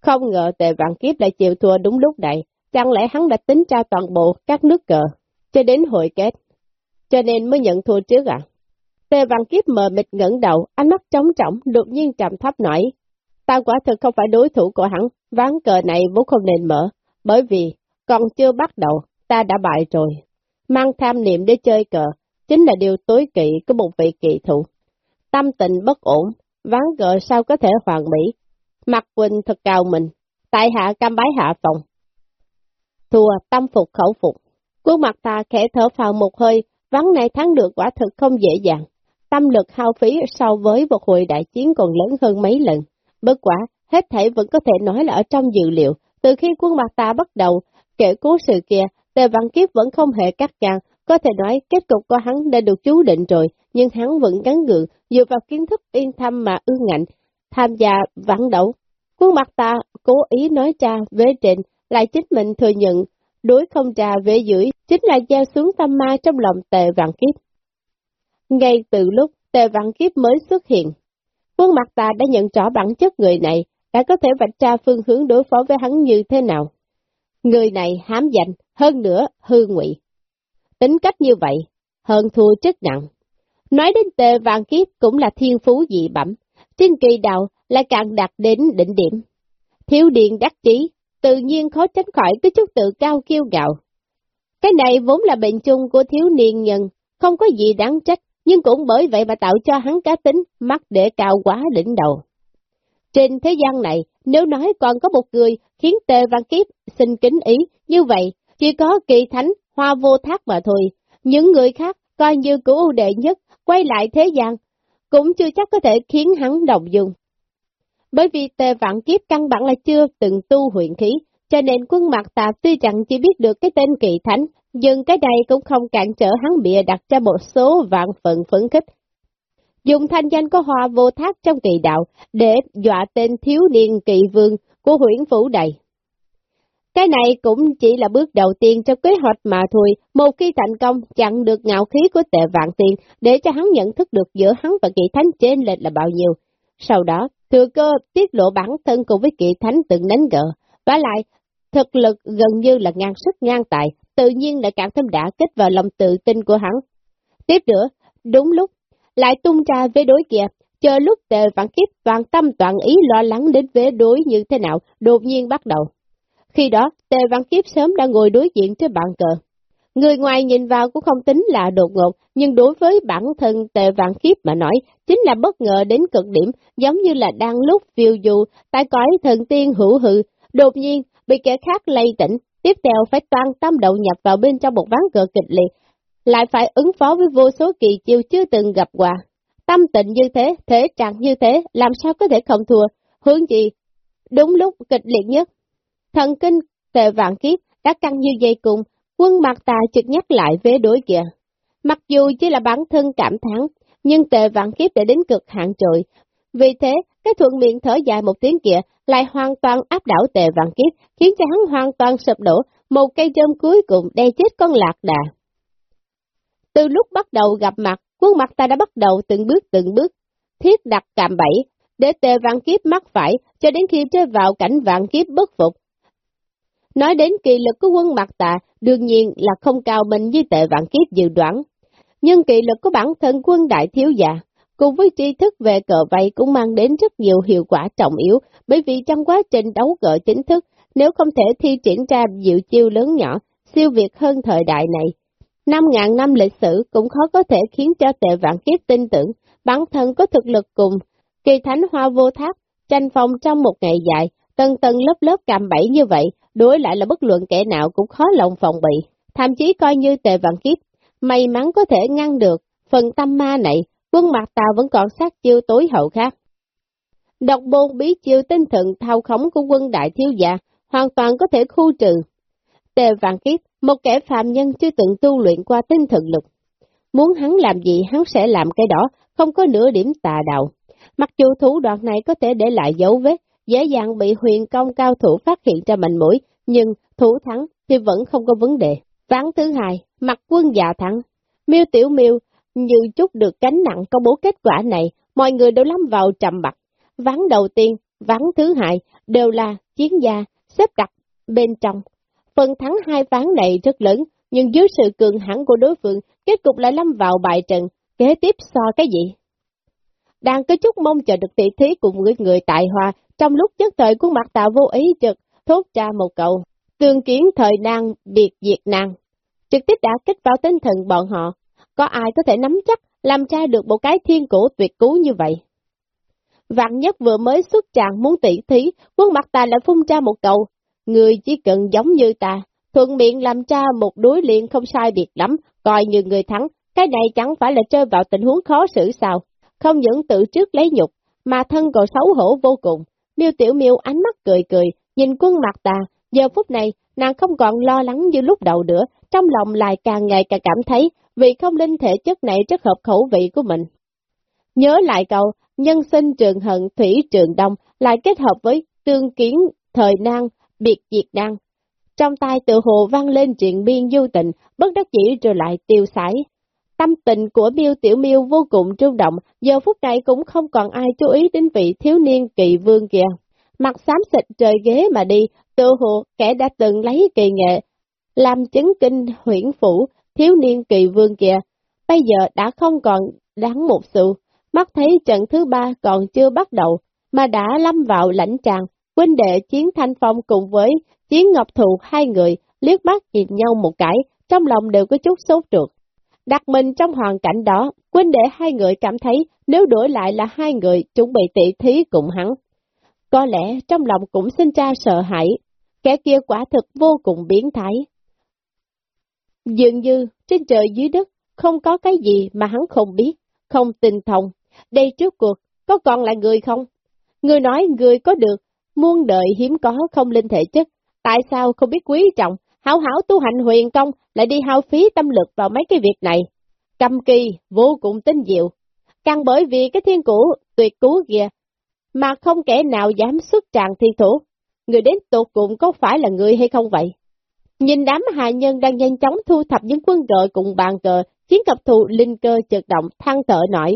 Không ngờ tề vạn kiếp lại chịu thua đúng lúc này, chẳng lẽ hắn đã tính ra toàn bộ các nước cờ, cho đến hội kết, cho nên mới nhận thua trước à? Tề vạn kiếp mờ mịt ngẩng đầu, ánh mắt trống trọng, đột nhiên trầm thấp nói, ta quả thực không phải đối thủ của hắn, ván cờ này vốn không nên mở, bởi vì còn chưa bắt đầu, ta đã bại rồi. Mang tham niệm để chơi cờ, chính là điều tối kỵ của một vị kỳ thủ. Tâm tình bất ổn, ván cờ sao có thể hoàn mỹ. Mặt Quỳnh thật cao mình, tại hạ cam bái hạ phòng. Thua, tâm phục khẩu phục. Quân mặt ta khẽ thở phào một hơi, ván này thắng được quả thực không dễ dàng. Tâm lực hao phí so với một hồi đại chiến còn lớn hơn mấy lần. Bất quả, hết thảy vẫn có thể nói là ở trong dự liệu. Từ khi quân mặt ta bắt đầu, kể cố sự kia, Tề Văn Kiếp vẫn không hề cắt ngang. có thể nói kết cục của hắn đã được chú định rồi, nhưng hắn vẫn gắn gượng, dựa vào kiến thức yên thâm mà ương ngạnh, tham gia vãn đấu. Quân mặt ta cố ý nói ra về trên, lại chính mình thừa nhận, đối không trà về dưới, chính là gieo xuống tâm ma trong lòng tề vạn kiếp. Ngay từ lúc tề vạn kiếp mới xuất hiện, quân mặt ta đã nhận rõ bản chất người này, đã có thể vạch ra phương hướng đối phó với hắn như thế nào. Người này hám giành, hơn nữa hư ngụy. Tính cách như vậy, hơn thua chất nặng. Nói đến tề vạn kiếp cũng là thiên phú dị bẩm, trên kỳ đạo lại càng đạt đến đỉnh điểm. Thiếu điện đắc chí, tự nhiên khó tránh khỏi cái chút tự cao kiêu gạo. Cái này vốn là bệnh chung của thiếu niên nhân, không có gì đáng trách, nhưng cũng bởi vậy mà tạo cho hắn cá tính, mắt để cao quá đỉnh đầu. Trên thế gian này, nếu nói còn có một người khiến tề văn kiếp xin kính ý, như vậy, chỉ có kỳ thánh, hoa vô thác mà thôi. Những người khác, coi như cứu ưu đệ nhất, quay lại thế gian, cũng chưa chắc có thể khiến hắn đồng dung. Bởi vì tề vạn kiếp căn bản là chưa từng tu huyện khí, cho nên quân mặt tạp tuy chẳng chỉ biết được cái tên kỳ thánh, nhưng cái này cũng không cản trở hắn bịa đặt ra một số vạn phận phấn khích. Dùng thanh danh của hòa vô thác trong kỳ đạo để dọa tên thiếu niên kỳ vương của huyện phủ đầy. Cái này cũng chỉ là bước đầu tiên trong kế hoạch mà thôi, một khi thành công chặn được ngạo khí của tệ vạn tiền để cho hắn nhận thức được giữa hắn và kỳ thánh trên lệch là bao nhiêu. Sau đó, thừa cơ tiết lộ bản thân cùng với kỳ thánh từng đánh gỡ, và lại, thực lực gần như là ngang sức ngang tài, tự nhiên lại càng thêm đã kích vào lòng tự tin của hắn. Tiếp nữa, đúng lúc, lại tung ra vế đối kia, chờ lúc tề vạn kiếp toàn tâm toàn ý lo lắng đến vế đối như thế nào, đột nhiên bắt đầu. Khi đó, Tề Vạn Kiếp sớm đã ngồi đối diện trên bàn cờ. Người ngoài nhìn vào cũng không tính là đột ngột, nhưng đối với bản thân Tề Vạn Kiếp mà nói, chính là bất ngờ đến cực điểm, giống như là đang lúc phiêu dù, tại cõi thần tiên hữu hự, đột nhiên bị kẻ khác lây tỉnh, tiếp theo phải toàn tâm đầu nhập vào bên trong một ván cờ kịch liệt, lại phải ứng phó với vô số kỳ chiêu chưa từng gặp qua. Tâm tình như thế, thế trạng như thế, làm sao có thể không thua, hướng gì? Đúng lúc kịch liệt nhất, Thần kinh tề vạn kiếp đã căng như dây cung, quân mặt ta trực nhắc lại vế đối kìa. Mặc dù chỉ là bản thân cảm thắng, nhưng tề vạn kiếp đã đến cực hạn trội. Vì thế, cái thuận miệng thở dài một tiếng kia lại hoàn toàn áp đảo tề vạn kiếp, khiến cho hắn hoàn toàn sụp đổ, một cây châm cuối cùng đe chết con lạc đà. Từ lúc bắt đầu gặp mặt, quân mặt ta đã bắt đầu từng bước từng bước, thiết đặt cạm bẫy, để tề vạn kiếp mắc phải, cho đến khi rơi vào cảnh vạn kiếp bất phục, Nói đến kỳ lực của quân mặt tạ, đương nhiên là không cao mình như tệ vạn kiếp dự đoán. Nhưng kỳ lực của bản thân quân đại thiếu già, cùng với tri thức về cờ vây cũng mang đến rất nhiều hiệu quả trọng yếu, bởi vì trong quá trình đấu cờ chính thức, nếu không thể thi triển ra diệu chiêu lớn nhỏ, siêu việt hơn thời đại này. Năm ngàn năm lịch sử cũng khó có thể khiến cho tệ vạn kiếp tin tưởng, bản thân có thực lực cùng, kỳ thánh hoa vô tháp, tranh phong trong một ngày dài, tầng tầng lớp lớp cạm bẫy như vậy, đối lại là bất luận kẻ nào cũng khó lòng phòng bị, thậm chí coi như tề vạn kiếp, may mắn có thể ngăn được, phần tâm ma này, quân mặt tàu vẫn còn sát chiêu tối hậu khác. Độc bôn bí chiêu tinh thần thao khống của quân đại thiếu gia, hoàn toàn có thể khu trừ. Tề vạn kiếp, một kẻ phạm nhân chưa từng tu luyện qua tinh thần lực. Muốn hắn làm gì hắn sẽ làm cái đó, không có nửa điểm tà đạo. Mặc dù thủ đoạn này có thể để lại dấu vết, dễ dàng bị huyền công cao thủ phát hiện ra mạnh mũi, nhưng thủ thắng thì vẫn không có vấn đề. Ván thứ hai, mặt quân già thắng. Miêu Tiểu Miêu như chút được cánh nặng công bố kết quả này, mọi người đều lâm vào trầm mặt. Ván đầu tiên, ván thứ hai đều là chiến gia xếp đặt bên trong. Phần thắng hai ván này rất lớn, nhưng dưới sự cường hãn của đối phương, kết cục lại lâm vào bại trận, kế tiếp so cái gì? Đang có chút mong chờ được tỷ thí cùng với người tại hoa, trong lúc chất thời của mặt tạo vô ý trực, thốt ra một cậu, tương kiến thời năng biệt diệt năng. Trực tiếp đã kích vào tinh thần bọn họ, có ai có thể nắm chắc làm trai được một cái thiên cổ tuyệt cú như vậy? Vạn nhất vừa mới xuất chàng muốn tỷ thí, quân mặt ta lại phun ra một câu, người chỉ cần giống như ta, thuận miệng làm cha một đối liền không sai biệt lắm, coi như người thắng, cái này chẳng phải là chơi vào tình huống khó xử sao, không những tự trước lấy nhục, mà thân còn xấu hổ vô cùng. Miêu Tiểu Miêu ánh mắt cười cười, nhìn quân mặt ta, giờ phút này, nàng không còn lo lắng như lúc đầu nữa, trong lòng lại càng ngày càng cảm thấy, vì không linh thể chất này rất hợp khẩu vị của mình. Nhớ lại câu, nhân sinh trường hận thủy trường đông, lại kết hợp với tương kiến thời năng, biệt diệt năng. Trong tai tự hồ vang lên chuyện biên du tình, bất đắc dĩ rồi lại tiêu sải Tâm tình của Miêu Tiểu Miêu vô cùng trung động, giờ phút này cũng không còn ai chú ý đến vị thiếu niên kỳ vương kia. Mặt xám xịt trời ghế mà đi, tự hồ kẻ đã từng lấy kỳ nghệ, làm chứng kinh huyển phủ, thiếu niên kỳ vương kia, bây giờ đã không còn đáng một sự, mắt thấy trận thứ ba còn chưa bắt đầu, mà đã lâm vào lãnh tràng, huynh đệ chiến thanh phong cùng với chiến ngọc thụ hai người, liếc mắt nhìn nhau một cái, trong lòng đều có chút sốt ruột. Đặt mình trong hoàn cảnh đó, huynh đệ hai người cảm thấy nếu đổi lại là hai người chuẩn bị tỷ thí cùng hắn. Có lẽ trong lòng cũng sinh ra sợ hãi, kẻ kia quả thực vô cùng biến thái. Dường như trên trời dưới đất không có cái gì mà hắn không biết, không tình thông. Đây trước cuộc, có còn là người không? Người nói người có được, muôn đời hiếm có không linh thể chất. Tại sao không biết quý trọng, hảo hảo tu hành huyền công, lại đi hao phí tâm lực vào mấy cái việc này? Cầm kỳ, vô cùng tinh diệu. Càng bởi vì cái thiên cũ, tuyệt cú kìa, mà không kẻ nào dám xuất tràng thi thủ. Người đến tột cùng có phải là người hay không vậy? Nhìn đám hạ nhân đang nhanh chóng thu thập những quân cờ cùng bàn cờ, chiến cặp thù linh cơ chợt động thăng thở nổi.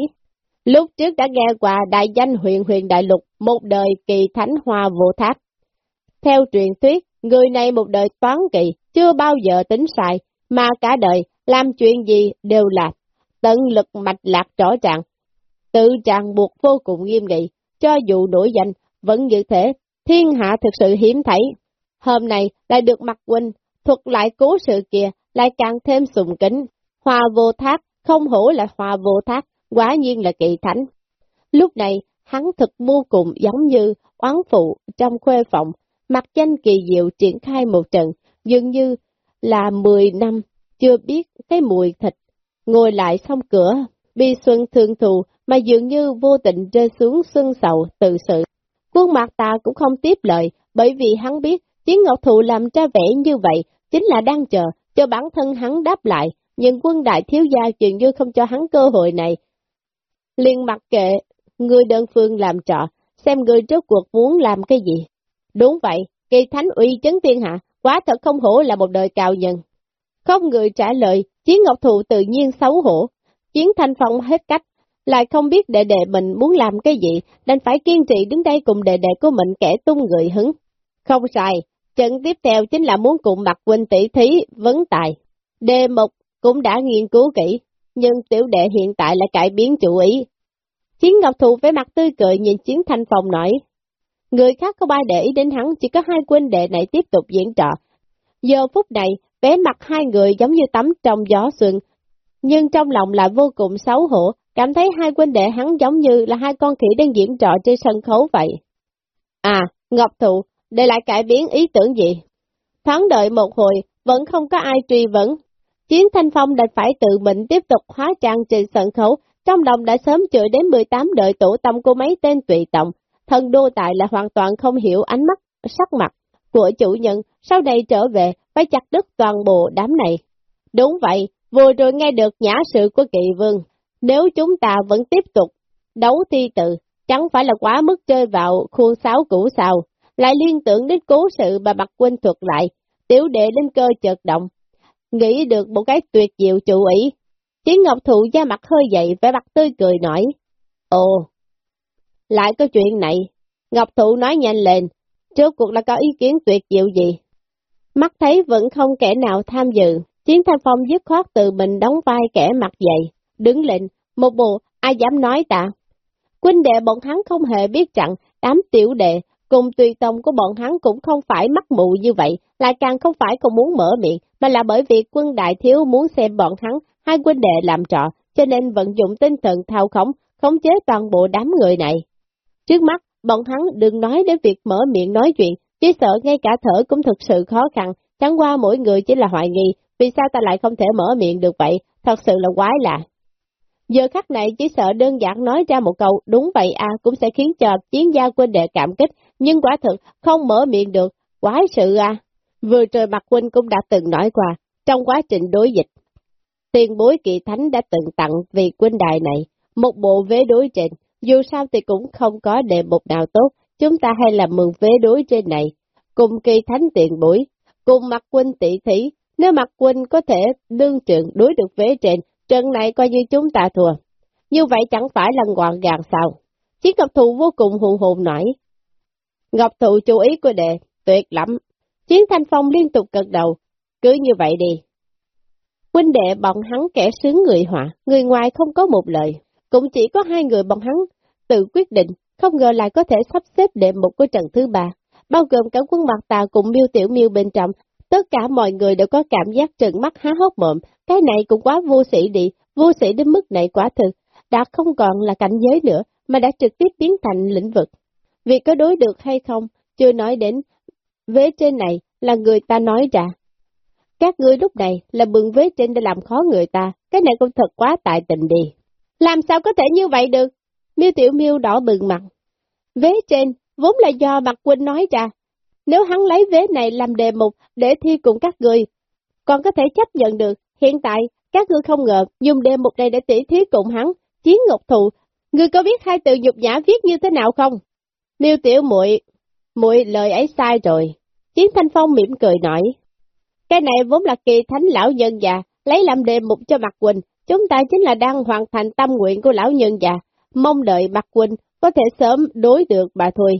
Lúc trước đã nghe qua đại danh huyền huyền đại lục, một đời kỳ thánh hoa vô tháp. Theo truyền thuyết, người này một đời toán kỳ, chưa bao giờ tính sai, mà cả đời làm chuyện gì đều là tận lực mạch lạc rõ ràng. Tự trạng buộc vô cùng nghiêm nghị, cho dù nổi danh, vẫn như thế, thiên hạ thực sự hiếm thấy. Hôm nay lại được mặt huynh thuật lại cố sự kia, lại càng thêm sùng kính. Hòa vô thác, không hổ là hòa vô thác, quả nhiên là kỳ thánh. Lúc này, hắn thực vô cùng giống như oán phụ trong khuê phòng, mặt danh kỳ diệu triển khai một trận, dường như là 10 năm, chưa biết cái mùi thịt. Ngồi lại xong cửa, bi xuân thương thù, mà dường như vô tình rơi xuống xuân sầu tự sự. Quân mặt ta cũng không tiếp lời, bởi vì hắn biết Chiến Ngọc Thụ làm ra vẻ như vậy chính là đang chờ, cho bản thân hắn đáp lại, nhưng quân đại thiếu gia dường như không cho hắn cơ hội này. liền mặc kệ, người đơn phương làm trọ, xem người trước cuộc muốn làm cái gì. Đúng vậy, kỳ thánh uy chấn thiên hạ, quá thật không hổ là một đời cao nhân. Không người trả lời, chiến ngọc thụ tự nhiên xấu hổ, chiến thanh phong hết cách, lại không biết đệ đệ mình muốn làm cái gì, nên phải kiên trì đứng đây cùng đệ đệ của mình kẻ tung người hứng. Không sai, Trận tiếp theo chính là muốn cùng mặt huynh tỷ thí vấn tài. Đề mục cũng đã nghiên cứu kỹ, nhưng tiểu đệ hiện tại lại cải biến chủ ý. Chiến Ngọc Thụ với mặt tươi cười nhìn Chiến Thanh Phong nói. Người khác không ai để ý đến hắn, chỉ có hai huynh đệ này tiếp tục diễn trò. Giờ phút này, vẻ mặt hai người giống như tắm trong gió xuân, nhưng trong lòng lại vô cùng xấu hổ, cảm thấy hai huynh đệ hắn giống như là hai con khỉ đang diễn trò trên sân khấu vậy. À, Ngọc Thụ, để lại cải biến ý tưởng gì? Thoáng đợi một hồi, vẫn không có ai truy vấn. Chiến Thanh Phong đành phải tự mình tiếp tục hóa trang trên sân khấu, trong lòng đã sớm chửi đến 18 đợi tổ tâm của mấy tên tùy tổng. Thần đô tại là hoàn toàn không hiểu ánh mắt, sắc mặt của chủ nhân, sau này trở về, phải chặt đứt toàn bộ đám này. Đúng vậy, vừa rồi nghe được nhã sự của kỵ vương, nếu chúng ta vẫn tiếp tục đấu thi tự, chẳng phải là quá mức chơi vào khuôn sáo cũ sao, lại liên tưởng đến cố sự bà Bạch Quynh thuật lại, tiểu đệ lên cơ chợt động, nghĩ được một cái tuyệt diệu chủ ý. Chiến Ngọc Thụ da mặt hơi dậy, vẻ mặt tươi cười nói, Ồ, lại có chuyện này, Ngọc Thụ nói nhanh lên, trước cuộc là có ý kiến tuyệt diệu gì? Mắt thấy vẫn không kẻ nào tham dự, Chiến Thanh Phong dứt khoát từ mình đóng vai kẻ mặt dày, đứng lên, một bộ, ai dám nói ta. Quynh đệ bọn hắn không hề biết rằng, đám tiểu đệ, cùng tùy tông của bọn hắn cũng không phải mắc mụ như vậy, lại càng không phải không muốn mở miệng, mà là bởi vì quân đại thiếu muốn xem bọn hắn, hai quân đệ làm trọ, cho nên vận dụng tinh thần thao khống, khống chế toàn bộ đám người này. Trước mắt, bọn hắn đừng nói đến việc mở miệng nói chuyện, chỉ sợ ngay cả thở cũng thực sự khó khăn, chẳng qua mỗi người chỉ là hoài nghi, vì sao ta lại không thể mở miệng được vậy, thật sự là quái lạ. Giờ khắc này chỉ sợ đơn giản nói ra một câu đúng vậy à cũng sẽ khiến cho chiến gia quân đệ cảm kích, nhưng quả thực không mở miệng được, quái sự à. Vừa trời mặt huynh cũng đã từng nói qua, trong quá trình đối dịch, tiền bối kỳ thánh đã từng tặng vì quân đài này, một bộ vế đối trên, dù sao thì cũng không có đề mục nào tốt, chúng ta hay là mượn vế đối trên này, cùng kỳ thánh tiền bối, cùng mặt quân tỷ thí, nếu mặt quân có thể đương trượng đối được vế trên, trận này coi như chúng ta thua. Như vậy chẳng phải là ngoạn gàng sao? Chiến cặp thù vô cùng hùng hồn nổi. Ngọc Thụ chú ý của đệ, tuyệt lắm. Chiến Thanh Phong liên tục gật đầu, cứ như vậy đi. Huynh đệ bọn hắn kẻ sướng người họa, người ngoài không có một lời, cũng chỉ có hai người bọn hắn tự quyết định, không ngờ lại có thể sắp xếp đệ một của trận thứ ba, bao gồm cả quân mặt tà cùng miêu tiểu miêu bên trong, tất cả mọi người đều có cảm giác trợn mắt há hốc mộm, cái này cũng quá vô sĩ đi, vô sĩ đến mức này quả thực, đã không còn là cảnh giới nữa, mà đã trực tiếp biến thành lĩnh vực. Việc có đối được hay không, chưa nói đến, vế trên này là người ta nói ra. Các ngươi lúc này là bừng vế trên để làm khó người ta, cái này cũng thật quá tại tình đi. Làm sao có thể như vậy được? Miêu Tiểu Miêu đỏ bừng mặt. Vế trên, vốn là do mặt Quỳnh nói ra. Nếu hắn lấy vế này làm đề mục để thi cùng các người, còn có thể chấp nhận được. Hiện tại, các ngươi không ngờ dùng đề mục này để tỉ thí cùng hắn, chiến ngục thụ. Ngươi có biết hai từ nhục nhã viết như thế nào không? Miêu Tiểu muội muội lời ấy sai rồi. Chiến Thanh Phong mỉm cười nói. Cái này vốn là kỳ thánh lão nhân già, lấy làm đề mục cho mặt Quỳnh, chúng ta chính là đang hoàn thành tâm nguyện của lão nhân già, mong đợi mặt Quỳnh có thể sớm đối được bà thôi.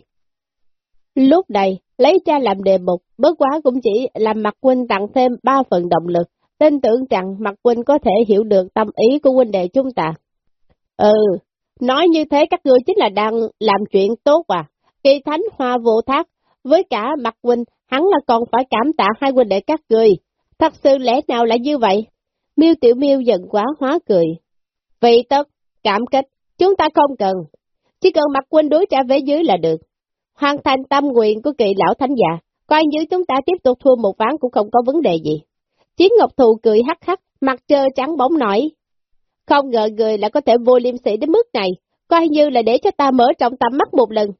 Lúc này, lấy cha làm đề mục, bớt quá cũng chỉ làm mặt Quỳnh tặng thêm ba phần động lực, tin tưởng rằng mặt Quỳnh có thể hiểu được tâm ý của huynh đệ chúng ta. Ừ, nói như thế các ngươi chính là đang làm chuyện tốt à, kỳ thánh hoa vô thác, với cả mặt huynh hắn là còn phải cảm tạ hai huynh đệ các ngươi Thật sự lẽ nào lại như vậy? Miêu Tiểu Miêu giận quá hóa cười. Vị tất, cảm kích, chúng ta không cần. Chỉ cần mặt huynh đối trả về dưới là được. Hoàn thành tâm nguyện của kỳ lão thánh già, coi như chúng ta tiếp tục thua một ván cũng không có vấn đề gì. Chiến Ngọc Thù cười hắc hắc, mặt trơ trắng bóng nổi. Không ngờ người lại có thể vô liêm sĩ đến mức này, coi như là để cho ta mở trọng tầm mắt một lần.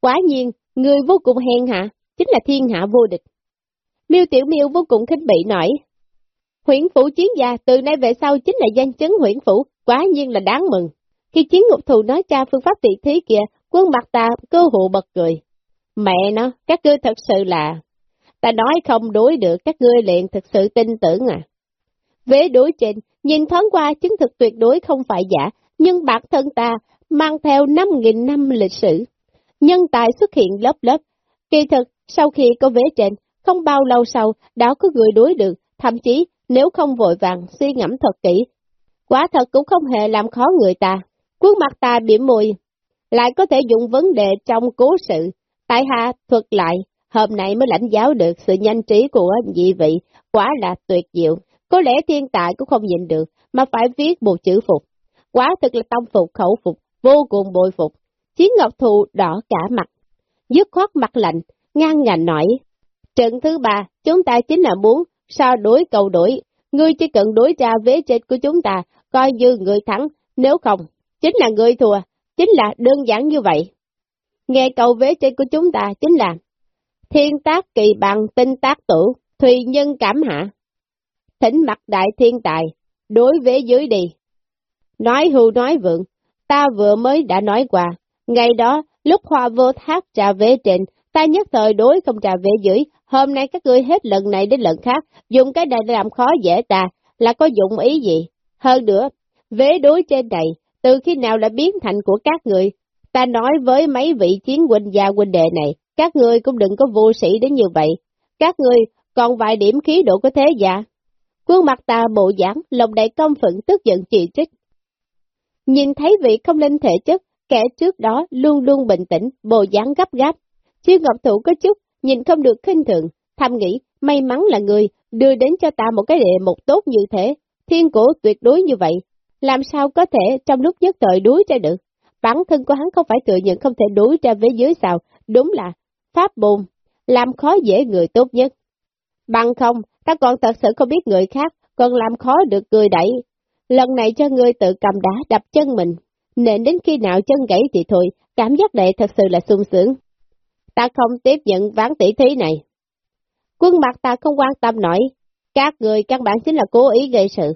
Quá nhiên, người vô cùng hèn hạ, chính là thiên hạ vô địch. Miêu Tiểu Miêu vô cùng khinh bị nổi. Huyện phủ chiến gia từ nay về sau chính là danh chấn huyện phủ, quá nhiên là đáng mừng. Khi chiến ngục thù nói cha phương pháp tỷ thí kia, quân mặt ta cơ hộ bật cười. Mẹ nó, các ngươi thật sự là... Ta nói không đối được, các ngươi liền thật sự tin tưởng à. Vế đối trên, nhìn thoáng qua chứng thực tuyệt đối không phải giả, nhưng bản thân ta mang theo 5.000 năm lịch sử. Nhân tài xuất hiện lớp lớp. Kỳ thực, sau khi có vế trên, không bao lâu sau, đã có người đối được, thậm chí nếu không vội vàng suy ngẫm thật kỹ, quả thật cũng không hề làm khó người ta. Quốc mặt ta điểm mùi, lại có thể dùng vấn đề trong cố sự. Tại hạ thuật lại, hôm nay mới lãnh giáo được sự nhanh trí của dị vị, quả là tuyệt diệu. Có lẽ thiên tài cũng không nhịn được, mà phải viết một chữ phục. quá thực là tâm phục khẩu phục, vô cùng bội phục. Chiến Ngọc Thụ đỏ cả mặt, dứt khoát mặt lạnh, ngang ngành nổi. Trận thứ ba, chúng ta chính là muốn sao đối cầu đổi, ngươi chỉ cần đối ra vế trên của chúng ta, coi như người thắng, nếu không, chính là người thua, chính là đơn giản như vậy. Nghe cầu vế trên của chúng ta chính là thiên tác kỳ bằng tinh tác tử, thùy nhân cảm hạ. Thỉnh mặt đại thiên tài, đối với dưới đi. Nói hưu nói vượng, ta vừa mới đã nói qua, Ngày đó, lúc hoa vô thác trà vế trên, ta nhất thời đối không trà về dưới, hôm nay các ngươi hết lần này đến lần khác, dùng cái này làm khó dễ ta, là có dụng ý gì? Hơn nữa, vế đối trên này, từ khi nào đã biến thành của các người? Ta nói với mấy vị chiến huynh gia huynh đệ này, các ngươi cũng đừng có vô sĩ đến như vậy. Các ngươi còn vài điểm khí độ có thế giả Quân mặt ta bộ giảng, lòng đại công phận tức giận chỉ trích. Nhìn thấy vị không linh thể chất, kẻ trước đó luôn luôn bình tĩnh, bộ dáng gấp gáp. Chiêu Ngọc Thủ có chút, nhìn không được khinh thường, thầm nghĩ, may mắn là người, đưa đến cho ta một cái đệ một tốt như thế, thiên cổ tuyệt đối như vậy, làm sao có thể trong lúc nhất thời đuối ra được. Bản thân của hắn không phải tự nhận không thể đuối ra với dưới sao, đúng là pháp bồn, làm khó dễ người tốt nhất. Bằng không, ta còn thật sự không biết người khác, còn làm khó được người đẩy. Lần này cho ngươi tự cầm đá đập chân mình, nên đến khi nào chân gãy thì thôi, cảm giác đệ thật sự là sung sướng. Ta không tiếp nhận ván tỷ thí này. Quân mặt ta không quan tâm nổi, các người căn bản chính là cố ý gây sự.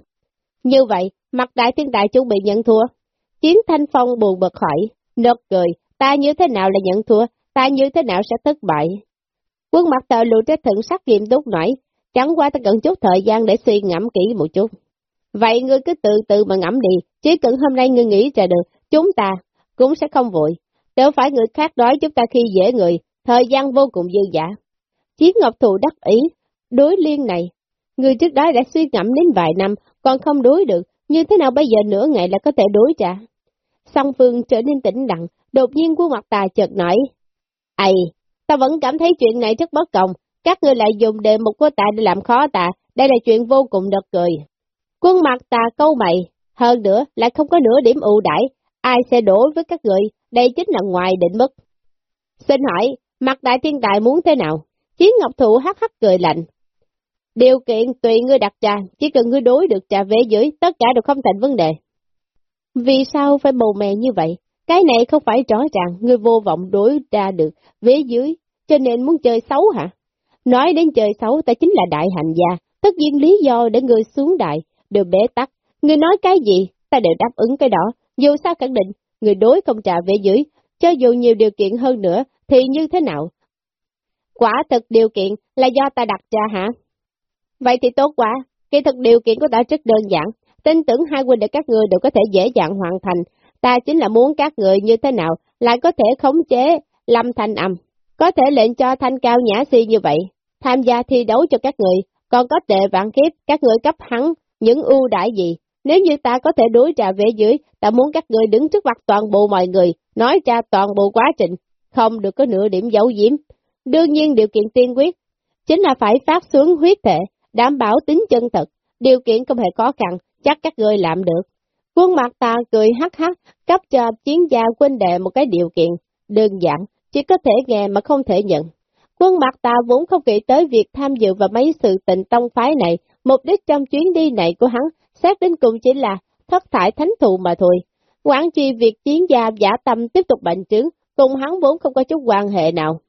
Như vậy, mặt đại thiên đại chuẩn bị nhận thua. Chiến thanh phong buồn bực hỏi, nốt cười, ta như thế nào là nhận thua, ta như thế nào sẽ thất bại. Quân mặt tờ lùi ra thận sắc nghiêm túc nói, chẳng qua ta cần chút thời gian để suy ngẫm kỹ một chút. Vậy ngươi cứ từ từ mà ngẫm đi, chỉ cần hôm nay ngươi nghĩ ra được, chúng ta cũng sẽ không vội. Nếu phải người khác đói chúng ta khi dễ người, thời gian vô cùng dư dả. Chiến Ngọc Thù đắc ý, đối liên này, người trước đó đã suy ngẫm đến vài năm, còn không đối được, như thế nào bây giờ nửa ngày là có thể đối trả. Song Phương trở nên tĩnh lặng, đột nhiên quân mặt tà chợt nói, Ây, ta vẫn cảm thấy chuyện này rất bất công, các ngươi lại dùng đề mục của ta để làm khó ta, đây là chuyện vô cùng đợt cười. Quân mặt ta câu mày, hơn nữa lại không có nửa điểm ưu đãi, ai sẽ đổ với các người, đây chính là ngoài định mức. Xin hỏi, mặt đại thiên đại muốn thế nào? Chiến Ngọc Thụ hắc hắc cười lạnh. Điều kiện tùy ngươi đặt ra, chỉ cần ngươi đối được trà về dưới, tất cả đều không thành vấn đề. Vì sao phải bầu mè như vậy? Cái này không phải rõ ràng, ngươi vô vọng đối ra được vế dưới, cho nên muốn chơi xấu hả? Nói đến chơi xấu ta chính là đại hành gia, tất nhiên lý do để ngươi xuống đại, đều bế tắc. Ngươi nói cái gì, ta đều đáp ứng cái đó, dù sao khẳng định, người đối không trả về dưới, cho dù nhiều điều kiện hơn nữa, thì như thế nào? Quả thực điều kiện là do ta đặt ra hả? Vậy thì tốt quá, kỳ thực điều kiện của ta rất đơn giản, tin tưởng hai huynh đệ các người đều có thể dễ dàng hoàn thành, ta chính là muốn các người như thế nào, lại có thể khống chế, lâm thanh âm, có thể lệnh cho thanh cao nhã si như vậy, tham gia thi đấu cho các người, còn có tệ vạn kiếp, các người cấp hắn những ưu đãi gì, nếu như ta có thể đối trả về dưới, ta muốn các người đứng trước mặt toàn bộ mọi người, nói ra toàn bộ quá trình, không được có nửa điểm giấu giếm. Đương nhiên điều kiện tiên quyết, chính là phải phát xuống huyết thể, đảm bảo tính chân thật, điều kiện không hề khó khăn, chắc các người làm được. Quân mặt ta cười hắc hắc, cấp cho chiến gia quân đệ một cái điều kiện, đơn giản, chỉ có thể nghe mà không thể nhận. Quân mặt ta vốn không nghĩ tới việc tham dự vào mấy sự tình tông phái này, mục đích trong chuyến đi này của hắn, xét đến cùng chỉ là thất thải thánh thụ mà thôi. Quản chi việc chiến gia giả tâm tiếp tục bệnh trướng, cùng hắn vốn không có chút quan hệ nào.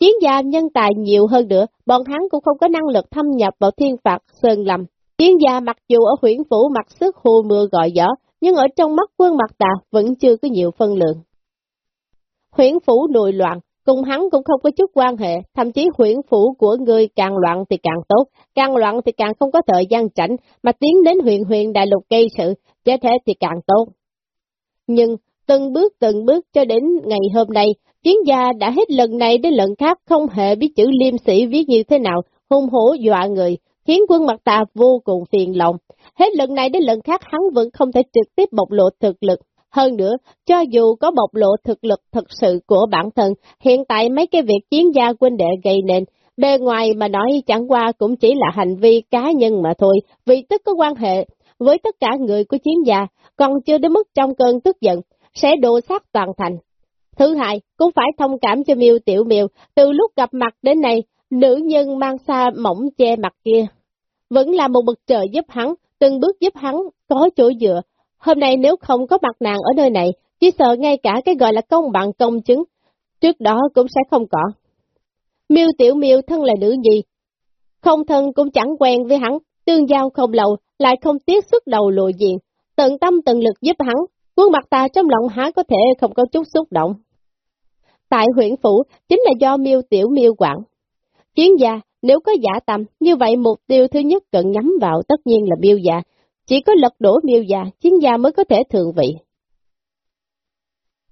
Chiến gia nhân tài nhiều hơn nữa, bọn hắn cũng không có năng lực thâm nhập vào thiên phạt sơn lầm. Chiến gia mặc dù ở huyện phủ mặc sức hù mưa gọi gió, nhưng ở trong mắt quân mặt tà vẫn chưa có nhiều phân lượng. Huyện phủ nội loạn, cùng hắn cũng không có chút quan hệ, thậm chí huyện phủ của người càng loạn thì càng tốt, càng loạn thì càng không có thời gian chảnh, mà tiến đến huyện huyện đại lục gây sự, chế thế thì càng tốt. Nhưng, từng bước từng bước cho đến ngày hôm nay, chiến gia đã hết lần này đến lần khác không hề biết chữ liêm sĩ viết như thế nào, hung hổ dọa người, khiến quân mặt ta vô cùng phiền lòng. Hết lần này đến lần khác hắn vẫn không thể trực tiếp bộc lộ thực lực. Hơn nữa, cho dù có bộc lộ thực lực thực sự của bản thân, hiện tại mấy cái việc chiến gia quân đệ gây nên, bề ngoài mà nói chẳng qua cũng chỉ là hành vi cá nhân mà thôi, vì tức có quan hệ với tất cả người của chiến gia, còn chưa đến mức trong cơn tức giận, sẽ đổ sát toàn thành. Thứ hai, cũng phải thông cảm cho miêu tiểu miêu, từ lúc gặp mặt đến nay, nữ nhân mang xa mỏng che mặt kia. Vẫn là một bậc trời giúp hắn, từng bước giúp hắn có chỗ dựa. Hôm nay nếu không có mặt nàng ở nơi này, chỉ sợ ngay cả cái gọi là công bằng công chứng, trước đó cũng sẽ không có. Miêu tiểu miêu thân là nữ gì? Không thân cũng chẳng quen với hắn, tương giao không lâu, lại không tiếc xuất đầu lộ diện, tận tâm tận lực giúp hắn, khuôn mặt ta trong lòng há có thể không có chút xúc động. Tại huyện phủ, chính là do miêu tiểu miêu quản. Chiến gia, nếu có giả tâm, như vậy mục tiêu thứ nhất cần nhắm vào tất nhiên là miêu dạ, chỉ có lật đổ miêu già, chiến gia mới có thể thường vị.